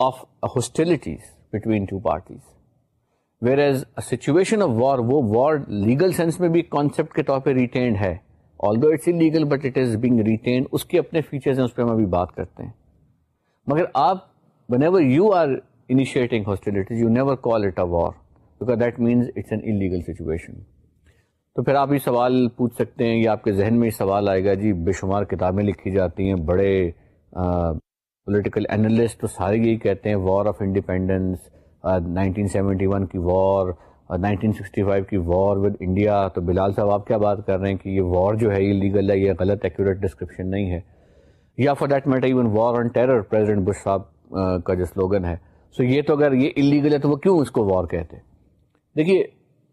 of hostilities between two parties whereas situation of war وہ وار لیگل سینس میں بھی کانسیپٹ کے طور پہ ریٹینڈ ہے although it's legal but it is being retained اس کے اپنے فیچرز ہیں اس پہ ہم ابھی بات کرتے ہیں مگر آپ whenever you are initiating hostilities you never call it a war because that means it's an illegal situation تو پھر آپ یہ سوال پوچھ سکتے ہیں یا آپ کے ذہن میں یہ سوال آئے گا جی بے شمار کتابیں لکھی جاتی ہیں، بڑے پولیٹیکل انالسٹ تو سارے یہی کہتے ہیں war of independence nineteen seventy one کی وار نائنٹین سکسٹی فائیو کی وار ود انڈیا تو بلال صاحب، آپ کیا بات کر رہے ہیں کہ یہ وار جو ہے، یہ لیگل ہے، یہ غلط ایکوریٹ ڈسکرپشن نہیں ہے۔ یا for that matter even war on terror president Bush صاحب کا جو سلوگن ہے۔ سو یہ تو اگر یہ انلیگل ہے تو وہ کیوں اس کو وار کہتے دیکھیے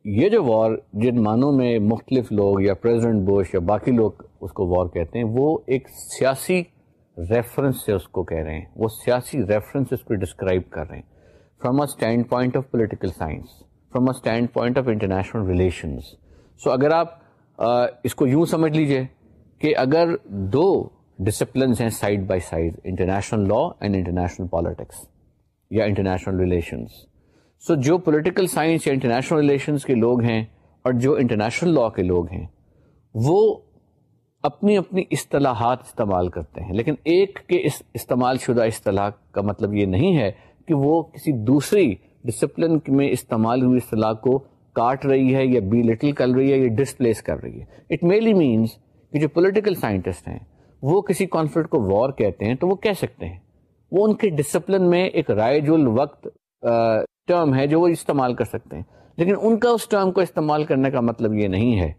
یہ جو وار جن معنوں میں مختلف لوگ یا پریزیڈنٹ بوش یا باقی لوگ اس کو وار کہتے ہیں، وہ ایک سیاسی ریفرنس سے اس کو کہہ رہے ہیں۔ وہ سیاسی ریفرنس اس کو ڈسکرائب کر رہے ہیں۔ From a standpoint of political science from a standpoint of international relations so اگر آپ اس کو یوں سمجھ لیجیے کہ اگر دو ڈسپلنس ہیں side by side international law and international politics یا انٹرنیشنل ریلیشنس سو جو پولیٹیکل سائنس یا انٹرنیشنل ریلیشنس کے لوگ ہیں اور جو انٹرنیشنل لا کے لوگ ہیں، وہ اپنی اپنی اصطلاحات استعمال کرتے ہیں۔ لیکن ایک کے اس استعمال شدہ اصطلاح کا مطلب یہ نہیں ہے کہ وہ کسی دوسری ڈسپلن میں استعمال ہوئی اصطلاح کو کاٹ رہی ہے یا بی لٹل کر رہی ہے یا ڈسپلیس کر رہی ہے۔ اٹ میلی مینس کہ جو پولیٹیکل سائنٹسٹ ہیں، وہ کسی کانفلکٹ کو وار کہتے ہیں تو وہ کہہ سکتے ہیں۔ وہ ان کے ڈسپلن میں ایک رائج الوقت ٹرم ہے جو وہ استعمال کر سکتے ہیں۔ لیکن ان کا اس ٹرم کو استعمال کرنے کا مطلب یہ نہیں ہے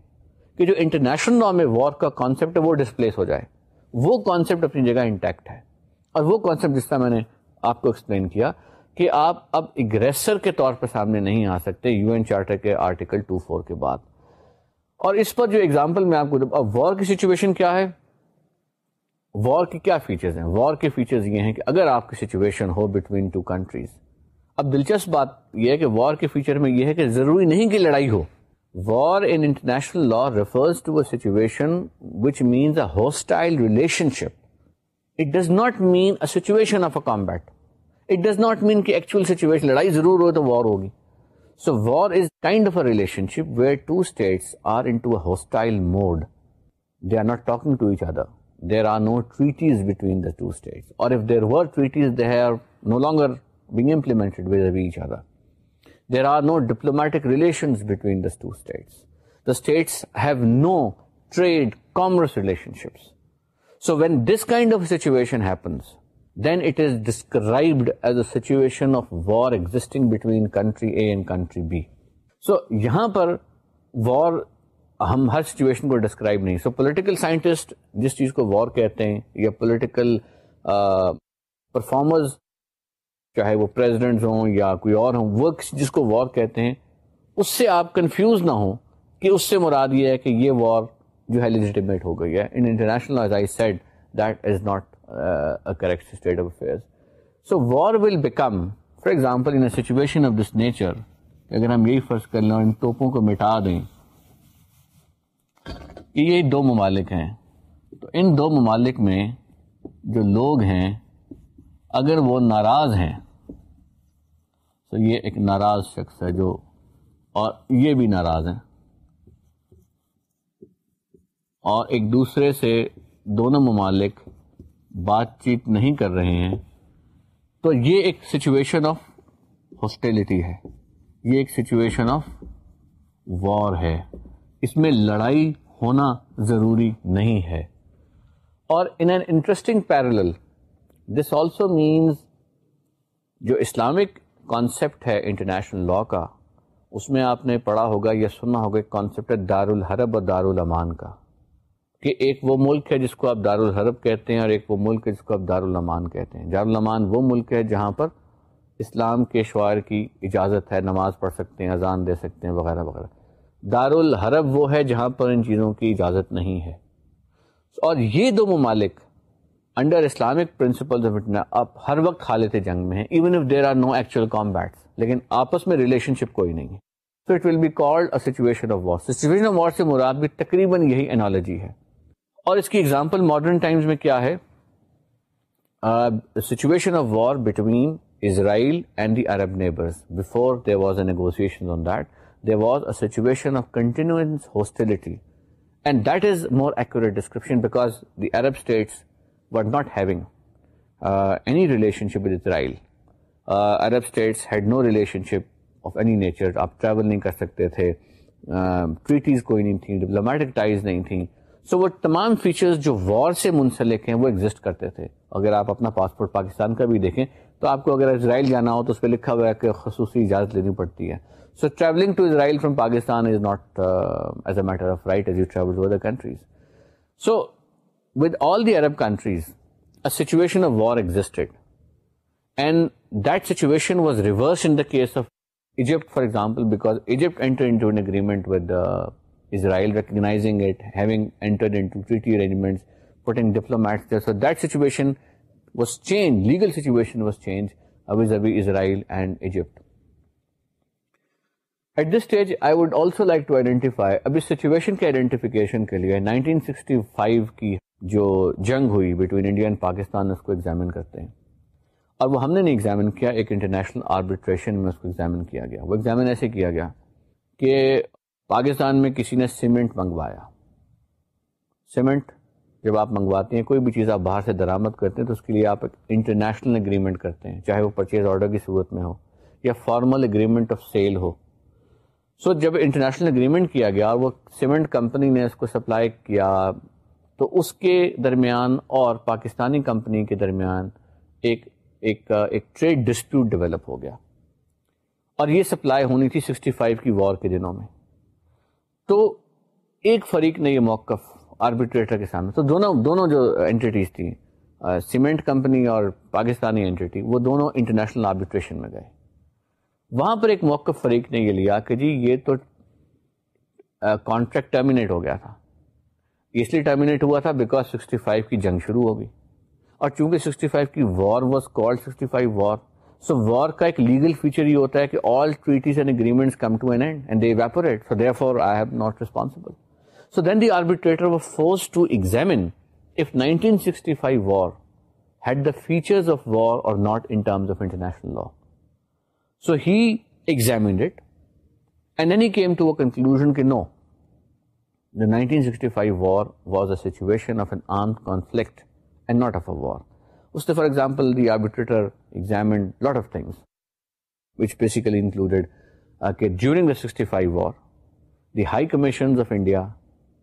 کہ جو انٹرنیشنل لا میں وار کا کانسیپٹ ہے وہ ڈسپلیس ہو جائے۔ وہ کانسیپٹ اپنی جگہ انٹیکٹ ہے۔ اور وہ کانسیپٹ جس طرح میں نے آپ کو ایکسپلین کیا کہ آپ اب اگریسر کے طور پہ سامنے نہیں آ سکتے یو این چارٹر کے آرٹیکل ٹو فور کے بعد۔ اور اس پر جو اگزامپل میں آپ کو اب وار کی سچویشن کیا ہے؟ وار کے کیا فیچرز ہیں؟ وار کے فیچرز یہ ہیں کہ اگر آپ کی سچویشن ہو بٹوین ٹو کنٹریز اب دلچسپ بات یہ ہے کہ وار کے فیچر میں یہ ہے کہ ضروری نہیں کہ لڑائی ہو۔ War in international law refers to a situation which means a hostile relationship it does not mean a situation of a combat it does not mean کہ ایکچوئل سچویشن لڑائی ضرور ہو تو وار ہوگی۔ So war is kind of a relationship where two states are into a hostile mode they are not talking to each other there are no treaties between the two states. Or if there were treaties, they are no longer being implemented with each other. There are no diplomatic relations between the two states. The states have no trade, commerce relationships. So when this kind of situation happens, then it is described as a situation of war existing between country A and country B. So yahan par war ہم ہر situation کو describe نہیں so political scientist جس چیز کو وار کہتے ہیں یا پولیٹیکل پرفارمرز چاہے وہ پریزیڈنٹ ہوں یا کوئی اور ہوں، وہ جس کو وار کہتے ہیں، اس سے آپ کنفیوز نہ ہوں کہ اس سے مراد یہ ہے کہ یہ وار جو ہے لیجیٹیمیٹ ہو گئی ہے۔ In international as I said that is not correct state of affair so war will become for example in situation of this nature اگر ہم یہی فرض کر لیں ان توپوں کو مٹا دیں کہ یہ دو ممالک ہیں، تو ان دو ممالک میں جو لوگ ہیں اگر وہ ناراض ہیں، تو یہ ایک ناراض شخص ہے جو، اور یہ بھی ناراض ہیں۔ اور ایک دوسرے سے دونوں ممالک بات چیت نہیں کر رہے ہیں، تو یہ ایک سچویشن آف ہاسٹیلٹی ہے۔ یہ ایک سچویشن آف وار ہے۔ اس میں لڑائی ہونا ضروری نہیں ہے۔ اور in an interesting parallel this also means جو اسلامک کانسیپٹ ہے انٹرنیشنل لا کا، اس میں آپ نے پڑھا ہوگا یا سنا ہوگا ایک کانسیپٹ ہے دار الحرب اور دار الامان کا، کہ ایک وہ ملک ہے جس کو آپ دار الحرب کہتے ہیں اور ایک وہ ملک ہے جس کو آپ دار الامان کہتے ہیں۔ دار الامان وہ ملک ہے جہاں پر اسلام کے شعار کی اجازت ہے، نماز پڑھ سکتے ہیں، اذان دے سکتے ہیں، وغیرہ وغیرہ۔ دار الحرب وہ ہے جہاں پر ان چیزوں کی اجازت نہیں ہے۔ اور یہ دو ممالک انڈر اسلامک پرنسپل آپ ہر وقت حالت جنگ میں ہیں even if there are no actual combats لیکن آپس میں ریلیشن شپ کوئی نہیں ہے. So it will be called a situation of war situation of war سے مراد بھی تقریباً یہی انالوجی ہے. اور اس کی ایگزامپل ماڈرن ٹائمز میں کیا ہے؟ Situation of war between Israel and the Arab neighbours before there was a negotiation on that there was a situation of continuous hostility. And that is more accurate description because the Arab states were not having uh, any relationship with Israel. Uh, Arab states had no relationship of any nature. آپ travel نہیں کر سکتے تھے um, treaties کوئی نہیں تھیں diplomatic ties نہیں تھیں سو وہ تمام فیچرز جو وار سے منسلک ہیں وہ ایگزسٹ کرتے تھے اگر آپ اپنا پاسپورٹ پاکستان کا بھی دیکھیں تو آپ کو اگر اسرائیل جانا ہو تو اس پہ لکھا ہوا ہے کہ خصوصی اجازت لینی پڑتی ہے So traveling to Israel from Pakistan is not uh, as a matter of right as you travel to other countries. So with all the Arab countries, a situation of war existed. And that situation was reversed in the case of Egypt, for example, because Egypt entered into an agreement with uh, Israel, recognizing it, having entered into treaty arrangements, putting diplomats there. So that situation was changed, legal situation was changed vis-a-vis Israel and Egypt. At this stage, I would also like to identify, اب اس situation کے identification کے لیے 1965 کی جو جنگ ہوئی between India and Pakistan اس کو ایگزامن کرتے ہیں۔ اور وہ ہم نے نہیں ایگزامن کیا ایک انٹرنیشنل آربیٹریشن میں اس کو ایگزامن کیا گیا۔ وہ ایگزامن ایسے کیا گیا کہ پاکستان میں کسی نے سیمنٹ منگوایا۔ سیمنٹ جب آپ منگواتے ہیں کوئی بھی چیز آپ باہر سے درآمد کرتے ہیں تو اس کے لیے آپ ایک انٹرنیشنل اگریمنٹ کرتے ہیں چاہے وہ پرچیز آرڈر کی صورت میں ہو یا فارمل اگریمنٹ آف سیل ہو۔ سو so, جب انٹرنیشنل اگریمنٹ کیا گیا اور وہ سیمنٹ کمپنی نے اس کو سپلائی کیا تو اس کے درمیان اور پاکستانی کمپنی کے درمیان ایک ایک ایک ٹریڈ ڈسپیوٹ ڈیولپ ہو گیا۔ اور یہ سپلائی ہونی تھی سکسٹی فائیو کی وار کے دنوں میں۔ تو ایک فریق نے یہ موقف آربیٹریٹر کے سامنے تو دونوں دونوں جو اینٹیز تھیں سیمنٹ کمپنی اور پاکستانی اینٹی وہ دونوں انٹرنیشنل آربیٹریشن میں گئے۔ وہاں پر ایک موقف فریق نے یہ لیا کہ جی یہ تو کانٹریکٹ ٹرمینیٹ ہو گیا تھا۔ اس لیے ٹرمینیٹ ہوا تھا بیکاز سکسٹی فائیو کی جنگ شروع ہو گئی اور چونکہ سکسٹی فائیو کی war was called sixty five war so war کا ایک لیگل فیچر یہ ہوتا ہے کہ all treaties and agreements come to an end and they evaporate so therefore I have not responsible So then the arbitrator was forced to examine if 1965 war had the features of war or not in terms of international law. So he examined it and then he came to a conclusion that no, the 1965 war was a situation of an armed conflict and not of a war. So for example, the arbitrator examined a lot of things, which basically included that during the 65 war, the high commissions of India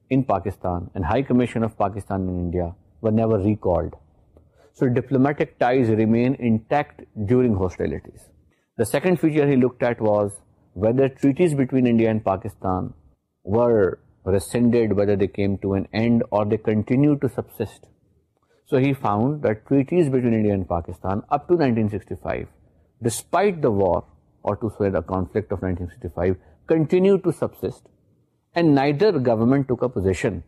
in Pakistan and High Commission of Pakistan in India were never recalled. So diplomatic ties remain intact during hostilities. The second feature he looked at was whether treaties between India and Pakistan were rescinded, whether they came to an end or they continue to subsist. So he found that treaties between India and Pakistan up to 1965, despite the war, or to say the conflict of 1965, continued to subsist and neither government took a position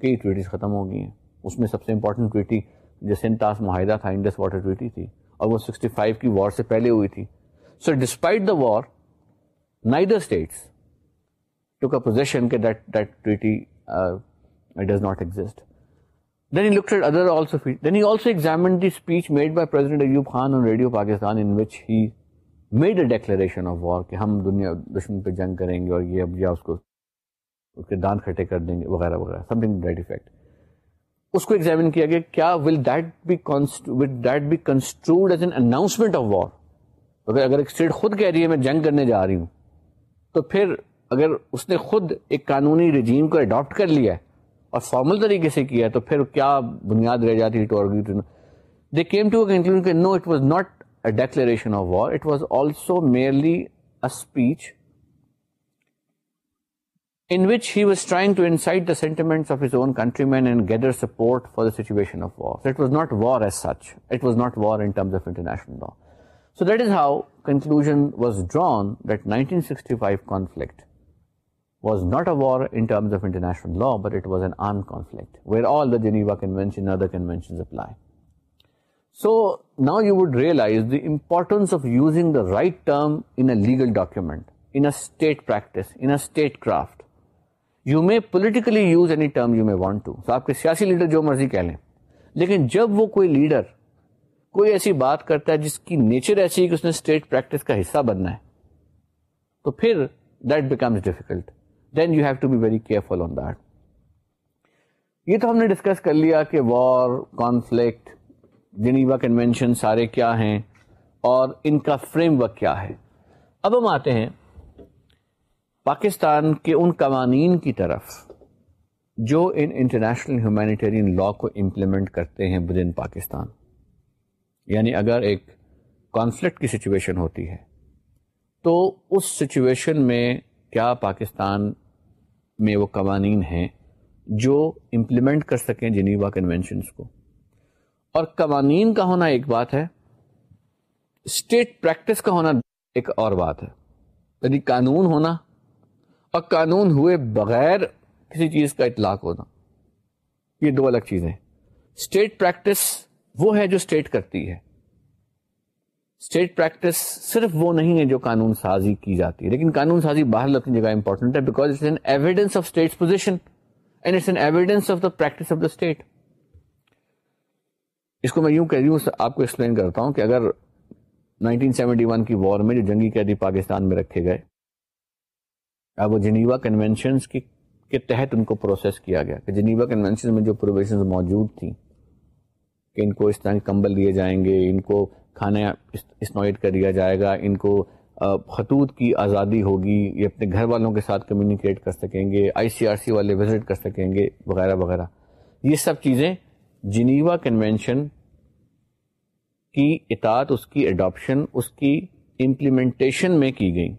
کہ یہ ٹویٹیز ختم ہو گئی ہیں اس میں سب سے important ٹویٹی جو سنتاس معاہدہ تھا انڈس واٹر ٹویٹی تھی اور وہ سکسٹی فائیو کی وار سے پہلے ہوئی تھی so despite the war neither states took a position کہ that that ٹویٹی does not exist then he looked other also then he also examine the speech made by president Ayub Khan on radio Pakistan in which he made a declaration of war کہ ہم دنیا دشمن پہ جنگ کریں گے اور یہ اب یا اس کو اس کے دانت کھٹے کر دیں گے وغیرہ وغیرہ سم تھنگ دیٹ افیکٹ اس کو ایگزامن کیا گیا کیا will that be will that be construed as an announcement of war اگر اگر ایک اسٹیٹ خود کہہ رہی ہے میں جنگ کرنے جا رہی ہوں تو پھر اگر اس نے خود ایک قانونی رجیم کو اڈاپٹ کر لیا ہے اور فارمل طریقے سے کیا ہے، تو پھر کیا بنیاد رہ جاتی they came to conclusion no it was not a declaration of war it was also merely speech in which he was trying to incite the sentiment of his own countrymen and gather support for the situation of war it was not war as such it was not war in terms of international law so that is how conclusion was drawn that nineteen sixty five conflict was not a war in terms of international law, but it was an armed conflict where all the Geneva Convention and other conventions apply. So now you would realize the importance of using the right term in a legal document, in a state practice, in a statecraft. You may politically use any term you may want to آپ کے سیاسی leader جو مرضی کہہ لیں لیکن جب وہ کوئی لیڈر کوئی ایسی بات کرتا ہے جس کی نیچر ایسی ہے کہ اس نے اسٹیٹ پریکٹس کا حصہ بننا ہے تو پھر that becomes difficult then you have to be very careful on that یہ تو ہم نے ڈسکس کر لیا کہ وار کانفلکٹ جنیوا کنوینشن سارے کیا ہیں اور ان کا فریم ورک کیا ہے. اب ہم آتے ہیں پاکستان کے ان قوانین کی طرف جو ان انٹرنیشنل ہیومینیٹیرین لا کو امپلیمنٹ کرتے ہیں ود ان پاکستان. یعنی اگر ایک کانفلکٹ کی سچویشن ہوتی ہے تو اس سچویشن میں کیا پاکستان میں وہ قوانین ہیں جو امپلیمنٹ کر سکیں جنیوا کنونشنس کو۔ اور قوانین کا ہونا ایک بات ہے اسٹیٹ پریکٹس کا ہونا ایک اور بات ہے۔ یعنی قانون ہونا اور قانون ہوئے بغیر کسی چیز کا اطلاق ہونا، یہ دو الگ چیزیں۔ اسٹیٹ پریکٹس وہ ہے جو اسٹیٹ کرتی ہے۔ اسٹیٹ پریکٹس صرف وہ نہیں ہے جو قانون سازی کی جاتی ہے، لیکن قانون سازی باہر اپنی جگہ امپورٹنٹ ہے because it's an evidence of state position and it's an evidence of the practice of the state اس کو میں یوں کہہ رہی ہوں، آپ کو ایکسپلین کرتا ہوں کہ اگر 1971 کی وار میں جو جنگی قیدی پاکستان میں رکھے گئے، اب وہ جنیوا کنونشن کے تحت ان کو پروسیس کیا گیا کہ جنیوا کنونشن میں جو پروویژن موجود تھیں، کہ ان کو اس طرح کمبل دیے جائیں گے، ان کو کھانا اسنوائٹ کر دیا جائے گا۔ ان کو خطوط کی آزادی ہوگی، یہ اپنے گھر والوں کے ساتھ کمیونیکیٹ کر سکیں گے آئی سی آر سی والے وزٹ کر سکیں گے، وغیرہ وغیرہ۔ یہ سب چیزیں جنیوا کنونشن کی اطاعت، اس کی اڈاپشن اس کی امپلیمنٹیشن میں کی گئی۔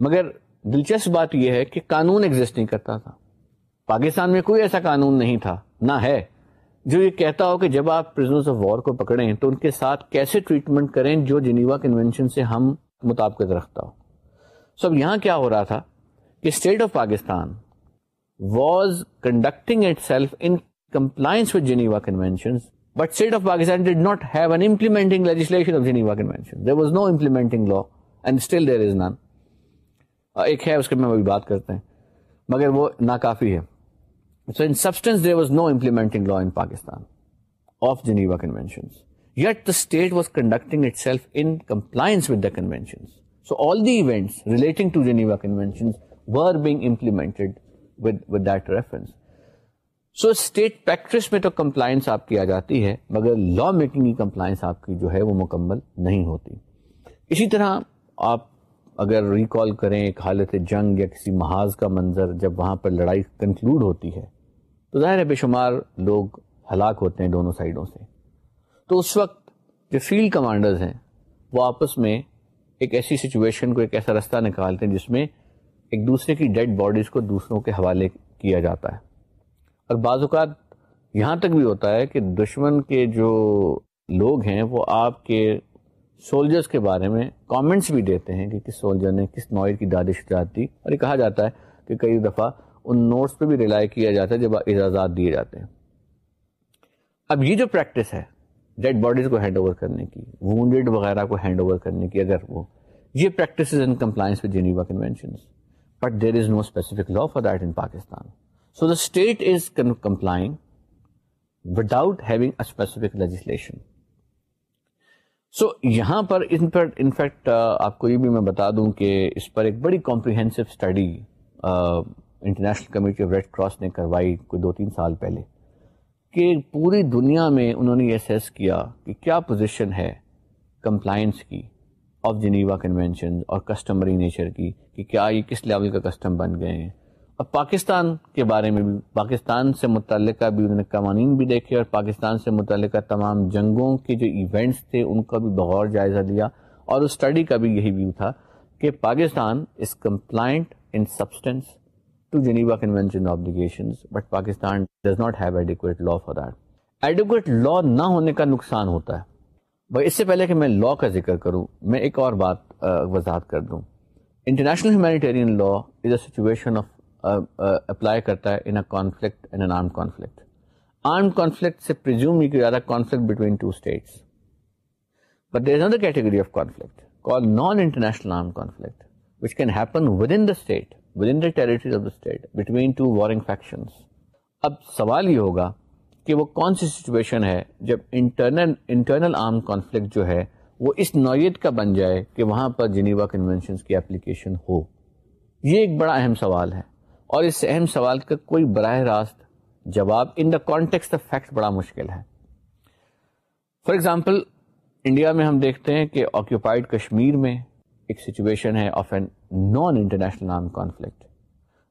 مگر دلچسپ بات یہ ہے کہ قانون ایگزٹ نہیں کرتا تھا۔ پاکستان میں کوئی ایسا قانون نہیں تھا، نہ ہے۔ جو یہ کہتا ہو کہ جب آپ آف وار کو پکڑیں تو ان کے ساتھ کیسے ٹریٹمنٹ کریں جو جنیوا کنونشن سے ہم مطابقت رکھتا ہو؟ سو اب یہاں کیا ہو رہا تھا کہ state of Pakistan was conducting itself in compliance with Geneva convention but state of Pakistan did not have an implementing legislation of Geneva convention there was no implementing law and still there is none ایک ہے، اس کے میں ابھی بات کرتے ہیں، مگر وہ ناکافی ہے۔ So in substance, there was no implementing law in Pakistan of Geneva Conventions. Yet the state was conducting itself in compliance with the conventions. So all the events relating to Geneva Conventions were being implemented with, with that reference. So state practice میں تو compliance آپ کی آ جاتی ہے مگر law making کی compliance آپ کی جو ہے وہ مکمل نہیں ہوتی اسی طرح آپ اگر ریکال کریں ایک حالت جنگ یا کسی محاذ کا منظر جب وہاں پر لڑائی کنکلوڈ ہوتی ہے تو ظاہر ہے بے شمار لوگ ہلاک ہوتے ہیں دونوں سائڈوں سے۔ تو اس وقت جو فیلڈ کمانڈرز ہیں، وہ آپس میں ایک ایسی سچویشن کو ایک ایسا رستہ نکالتے ہیں جس میں ایک دوسرے کی ڈیڈ باڈیز کو دوسروں کے حوالے کیا جاتا ہے۔ اور بعض اوقات یہاں تک بھی ہوتا ہے کہ دشمن کے جو لوگ ہیں، وہ آپ کے سولجرز کے بارے میں کامنٹس بھی دیتے ہیں کہ کس سولجر نے کس نوئر کی دادش جاتی اور یہ کہا جاتا ہے کہ کئی دفعہ ان نوٹس پہ بھی ریلائی کیا جاتا ہے جب اعزازات دیے جاتے ہیں۔ اب یہ جو پریکٹس ہے ڈیڈ باڈیز کو ہینڈ اوور کرنے کی وونڈیڈ وغیرہ کو ہینڈ اوور کرنے کی، اگر وہ، یہ practice in compliance with Geneva convention but there is no specific law for that in Pakistan so the state is complying without having a specific legislation so یہاں پر ان پر انفیکٹ آپ کو یہ بھی میں بتا دوں کہ اس پر ایک بڑی comprehensive study international committee of red cross نے کروائی کوئی دو تین سال پہلے، کہ پوری دنیا میں انہوں نے یہ اسیس کیا کہ کیا پوزیشن ہے کمپلائنس کی آف جنیوا کنونشن اور کسٹمری نیچر کی، کہ کیا یہ کس لیول کا کسٹم بن گئے ہیں۔ اب پاکستان کے بارے میں بھی، پاکستان سے متعلقہ بھی انہوں نے قوانین بھی دیکھے اور پاکستان سے متعلقہ تمام جنگوں کے جو ایونٹس تھے، ان کا بھی بغور جائزہ لیا۔ اور اس اسٹڈی کا بھی یہی ویو تھا کہ Pakistan is compliant in substance to Geneva Convention obligations, but Pakistan does not have adequate law for that. Adequate law نہ ہونے کا نقصان ہوتا ہے۔ بھائی اس سے پہلے کہ میں لا کا ذکر کروں میں ایک اور بات وضاحت کر دوں۔ International humanitarian law is a situation of apply کرتا ہے in a conflict in an arm conflict arm conflict سے پرزیوم یہ زیادہ conflict between two states but there is another category of conflict call non international arm conflict which can happen within the state اب سوال یہ ہوگا کہ وہ کون سی سچویشن ہے جب انٹرنل انٹرنل آرم کانفلکٹ جو ہے وہ اس نوعیت کا بن جائے کہ وہاں پر جنیوا کنونشن کی اپلیکیشن ہو؟ یہ ایک بڑا اہم سوال ہے اور اس اہم سوال کا کوئی براہ راست جواب in the context of fact بڑا مشکل ہے۔ فار ایگزامپل انڈیا میں ہم دیکھتے ہیں کہ آکوپائڈ کشمیر میں ایک سچویشن ہے of an non international arm conflict.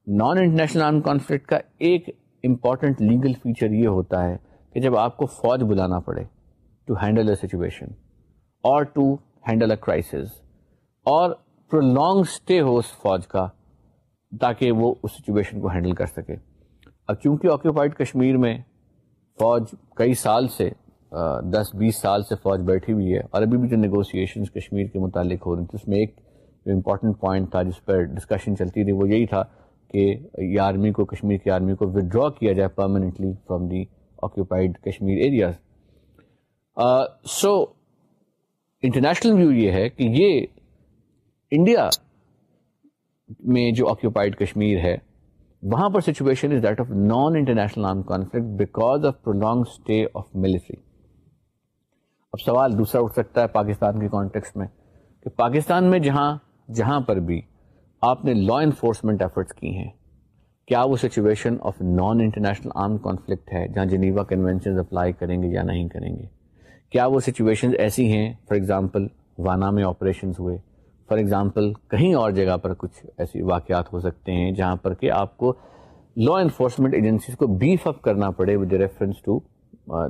Non international arm conflict کا ایک امپورٹنٹ لیگل فیچر یہ ہوتا ہے کہ جب آپ کو فوج بلانا پڑے ٹو ہینڈل اے سچویشن اور ٹو ہینڈل اے کرائسز اور پرولونگ اسٹے ہو اس فوج کا تاکہ وہ اس سچویشن کو ہینڈل کر سکے۔ اب چونکہ آکوپائڈ کشمیر میں فوج کئی سال سے دس بیس سال سے فوج بیٹھی ہوئی ہے اور ابھی بھی جو نیگوسیشن کشمیر کے متعلق ہو رہی تھی اس میں ایک امپورٹنٹ پوائنٹ تھا جس پر ڈسکشن چلتی تھی، وہ یہی تھا کہ یہ آرمی کو، کشمیر کی آرمی کو ودرا کیا جائے permanently from the occupied Kashmir areas so international view یہ ہے کہ یہ انڈیا میں جو آکوپائڈ کشمیر ہے، وہاں پر situation is that of non international arm conflict because of prolong stay of military اب سوال دوسرا اٹھ سکتا ہے پاکستان کے کانٹیکس میں کہ پاکستان میں جہاں جہاں پر بھی آپ نے لا انفورسمنٹ ایفرٹس کی ہیں، کیا وہ situation of non international arm conflict ہے جہاں جنیوا کنونشن اپلائی کریں گے یا نہیں کریں گے؟ کیا وہ سچویشن ایسی ہیں فار ایگزامپل وانا میں آپریشنز ہوئے؟ فار ایگزامپل کہیں اور جگہ پر کچھ ایسی واقعات ہو سکتے ہیں جہاں پر کہ آپ کو لا انفورسمنٹ ایجنسیز کو بیف اپ کرنا پڑے with reference to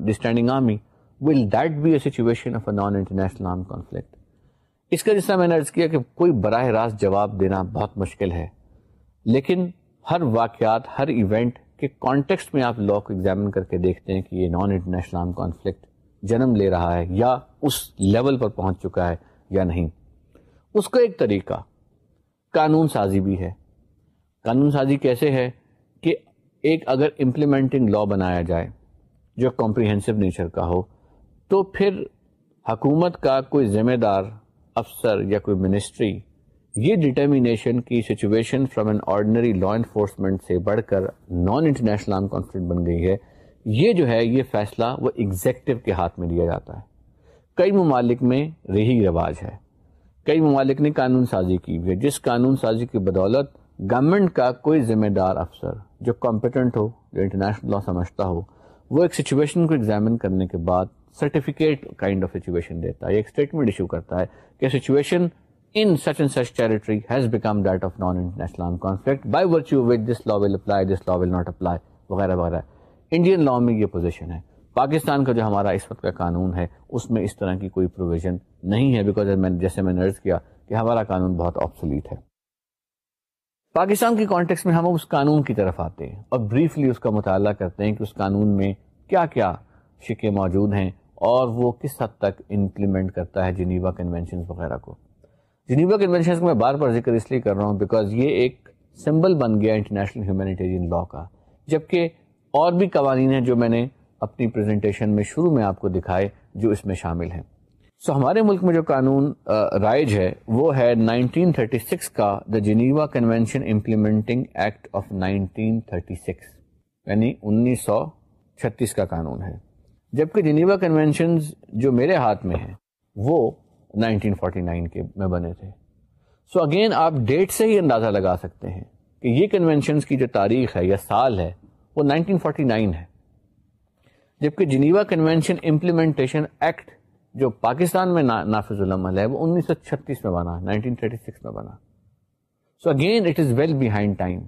the standing army will that be a situation of a non international arm conflict اس کا جس طرح میں نے ارض کیا کہ کوئی براہ راست جواب دینا بہت مشکل ہے، لیکن ہر واقعات، ہر ایونٹ کے کانٹیکسٹ میں آپ لا کو ایگزامن کر کے دیکھتے ہیں کہ یہ نان انٹرنیشنل آرم کانفلکٹ جنم لے رہا ہے یا اس لیول پر پہنچ چکا ہے یا نہیں۔ اس کا ایک طریقہ، قانون سازی بھی ہے۔ قانون سازی کیسے ہے کہ ایک اگر امپلیمنٹنگ لا بنایا جائے، جو کمپریہنسو نیچر کا ہو، تو پھر حکومت کا کوئی ذمہ دار افسر یا کوئی منسٹری، یہ ڈٹرمینیشن کی situation from an ordinary law enforcement سے بڑھ کر نان انٹرنیشنل آرم کانفلکٹ بن گئی ہے۔ یہ جو ہے، یہ فیصلہ وہ ایگزیکٹو کے ہاتھ میں دیا جاتا ہے۔ کئی ممالک میں رہی رواج ہے۔ کئی ممالک نے قانون سازی کی ہوئی ہے۔ جس قانون سازی کی بدولت گورنمنٹ کا کوئی ذمہ دار افسر، جو کمپیٹنٹ ہو، جو انٹرنیشنل لا سمجھتا ہو، وہ ایک سچویشن کو ایگزامن کرنے کے بعد سرٹیفکیٹ کائنڈ آف سچویشن دیتا ہے، ایک اسٹیٹمنٹ ایشو کرتا ہے کہ situation in such and such territory has become that of non international conflict by virtue with this law will apply this law will not apply وغیرہ وغیرہ۔ Indian law میں یہ پوزیشن ہے۔ پاکستان کا جو ہمارا اس وقت کا قانون ہے، اس میں اس طرح کی کوئی پروویژن نہیں ہے بیکاز جیسے میں نے کیا کہ ہمارا قانون بہت آپسلیٹ ہے۔ پاکستان کی کانٹیکس میں ہم اس قانون کی طرف آتے ہیں اور بریفلی اس کا مطالعہ کرتے ہیں کہ اس قانون میں کیا کیا شکے موجود ہیں۔ اور وہ کس حد تک امپلیمنٹ کرتا ہے جنیوا کنونشن وغیرہ کو؟ جنیوا کنونشن کو میں بار بار ذکر اس لیے کر رہا ہوں بیکاز یہ ایک سمبل بن گیا انٹرنیشنل ہیومینیٹیرین لا کا۔ جبکہ اور بھی قوانین ہیں جو میں نے اپنی پریزنٹیشن میں شروع میں آپ کو دکھائے جو اس میں شامل ہیں۔ سو so, ہمارے ملک میں جو قانون رائج ہے وہ ہے 1936 کا the Geneva convention implementing act of 1936 یعنی انیس سو چھتیس کا قانون ہے۔ جبکہ جنیوا کنوینشن جو میرے ہاتھ میں ہیں، وہ 1949 کے میں بنے تھے۔ سو so اگین آپ ڈیٹ سے ہی اندازہ لگا سکتے ہیں کہ یہ کنوینشنز کی جو تاریخ ہے یا سال ہے، وہ 1949 ہے۔ جبکہ جنیوا کنوینشن امپلیمنٹیشن ایکٹ جو پاکستان میں نافذ العمل ہے، وہ 1936 میں بنا 1936 میں بنا۔ So again it is well behind time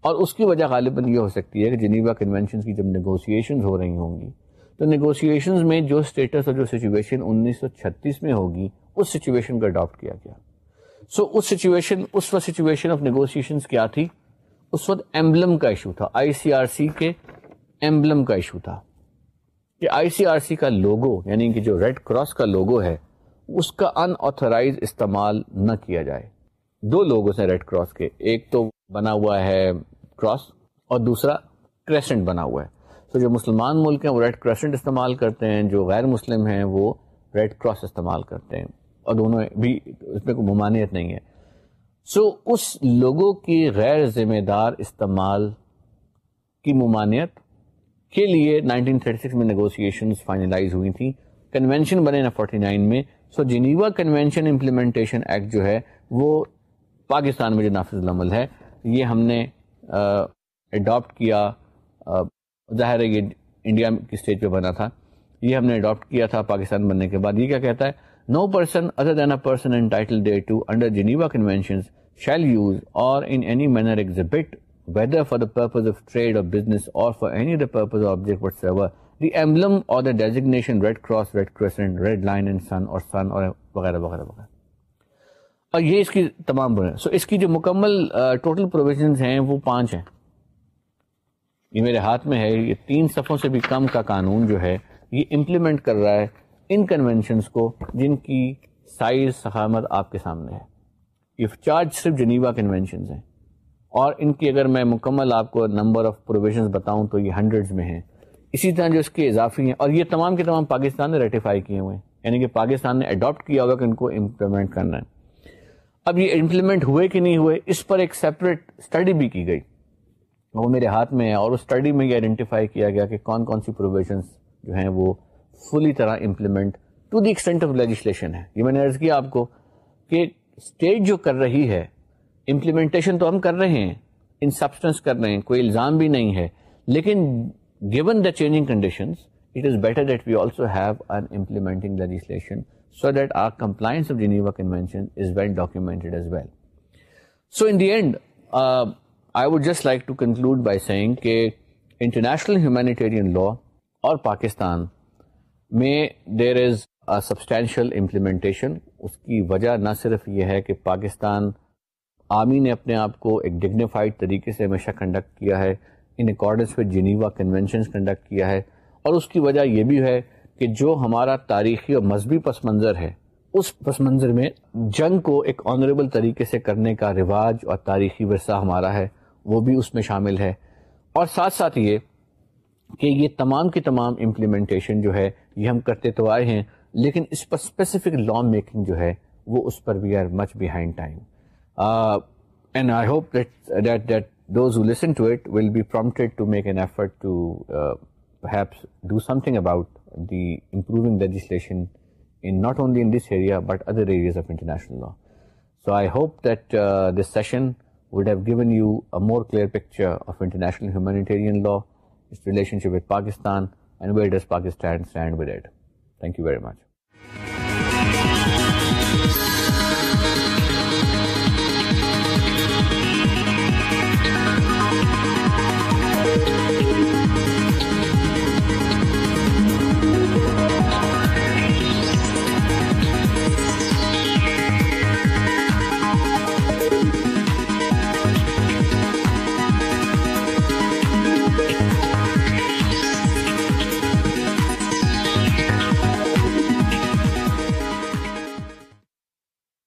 اور اس کی وجہ غالباً یہ ہو سکتی ہے کہ جنیوا کنوینشن کی جب نیگوسیشن ہو رہی ہوں گی تو نیگوسیشن میں جو اسٹیٹس اور جو سچویشن 1936 میں ہوگی اس سچویشن کو اڈاپٹ کیا گیا۔ سو so, اس سچویشن اس وقت سچویشن آف نیگوسیشن کیا تھی؟ اس وقت ایمبلم کا ایشو تھا۔ آئی سی آر سی کے ایمبلم کا ایشو تھا۔ کہ آئی سی آر سی کا لوگو یعنی کہ جو ریڈ کراس کا لوگو ہے اس کا ان آتھورائز استعمال نہ کیا جائے۔ دو لوگوں ہیں ریڈ کراس کے۔ ایک تو بنا ہوا ہے کراس اور دوسرا کریسنٹ بنا ہوا ہے۔ تو جو مسلمان ملک ہیں وہ ریڈ کریسنٹ استعمال کرتے ہیں جو غیر مسلم ہیں وہ ریڈ کراس استعمال کرتے ہیں۔ اور دونوں بھی اس میں کوئی ممانعت نہیں ہے۔ سو so, اس لوگوں کی غیر ذمہ دار استعمال کی ممانعت کے لیے 1936 میں نیگوسیشن فائنلائز ہوئی تھیں۔ کنونشن بنے نا 49 میں۔ So Geneva convention implementation act جو ہے وہ پاکستان میں جو نافذ العمل ہے یہ ہم نے اڈاپٹ کیا۔ ظاہر ہے یہ انڈیا کی اسٹیج پہ بنا تھا۔ یہ ہم نے اڈاپٹ کیا تھا پاکستان بننے کے بعد۔ یہ کیا کہتا ہے؟ No person other than a person entitled to under Geneva conventions shall use or in any manner exhibit, whether for the purpose of trade or business or for any other purpose or object whatsoever, the emblem or the designation red cross, red crescent, red line and sun or sun اور وغیرہ وغیرہ وغیرہ اور یہ اس کی تمام بنے سو so اس کی جو مکمل ٹوٹل پروویژنز ہیں وہ پانچ ہیں۔ یہ میرے ہاتھ میں ہے، یہ تین صفوں سے بھی کم کا قانون جو ہے، یہ امپلیمنٹ کر رہا ہے ان کنونشنز کو جن کی سائز سخامت آپ کے سامنے ہے۔ یہ چارج صرف جنیوا کنونشن ہیں۔ اور ان کی اگر میں مکمل آپ کو نمبر آف پروویژنس بتاؤں تو یہ ہنڈریڈ میں ہیں۔ اسی طرح جو اس کے اضافی ہیں، اور یہ تمام کے تمام پاکستان نے ریٹیفائی کیے ہوئے ہیں۔ یعنی کہ پاکستان نے اڈاپٹ کیا ہوگا کہ ان کو امپلیمنٹ کرنا ہے۔ اب یہ امپلیمنٹ ہوئے کہ نہیں ہوئے، اس پر ایک سیپریٹ اسٹڈی بھی کی گئی۔ وہ میرے ہاتھ میں ہے اور اس اسٹڈی میں یہ آئیڈینٹیفائی کیا گیا کہ کون کون سی پروویژنس جو ہیں وہ فلی طرح implement to the extent of legislation ہے یہ میں نے عرض کیا آپ کو کہ اسٹیٹ جو کر رہی ہے امپلیمنٹیشن تو ہم کر رہے ہیں ان سبسٹنس کر رہے ہیں، کوئی الزام بھی نہیں ہے۔ لیکن given the changing condition it is better that we also have an implementing legislation so that our compliance of Geneva convention is well documented as well so in the end I would just like to conclude by saying کہ international humanitarian law اور پاکستان میں دیر is a substantial implementation اس کی وجہ نہ صرف یہ ہے کہ پاکستان آرمی نے اپنے آپ کو ایک ڈگنیفائڈ طریقے سے ہمیشہ کنڈکٹ کیا ہے in accordance with Geneva conventions conduct کیا ہے، اور اس کی وجہ یہ بھی ہے کہ جو ہمارا تاریخی اور مذہبی پس منظر ہے، اس پس منظر میں جنگ کو ایک آنریبل طریقے سے کرنے کا رواج اور تاریخی ورثہ ہمارا ہے۔ وہ بھی اس میں شامل ہے اور ساتھ ساتھ یہ کہ یہ تمام کی تمام امپلیمنٹیشن جو ہے یہ ہم کرتے تو آئے ہیں لیکن اس پر اسپیسیفک لا میکنگ جو ہے وہ اس پر we are much behind time and I hope that that those who listen to it will be prompted to make an effort to perhaps do something about the improving legislation in not only in this area but other areas of international law. So I hope that uh, this session would have given you a more clear picture of international humanitarian law, its relationship with Pakistan, and where does Pakistan stand with it. Thank you very much.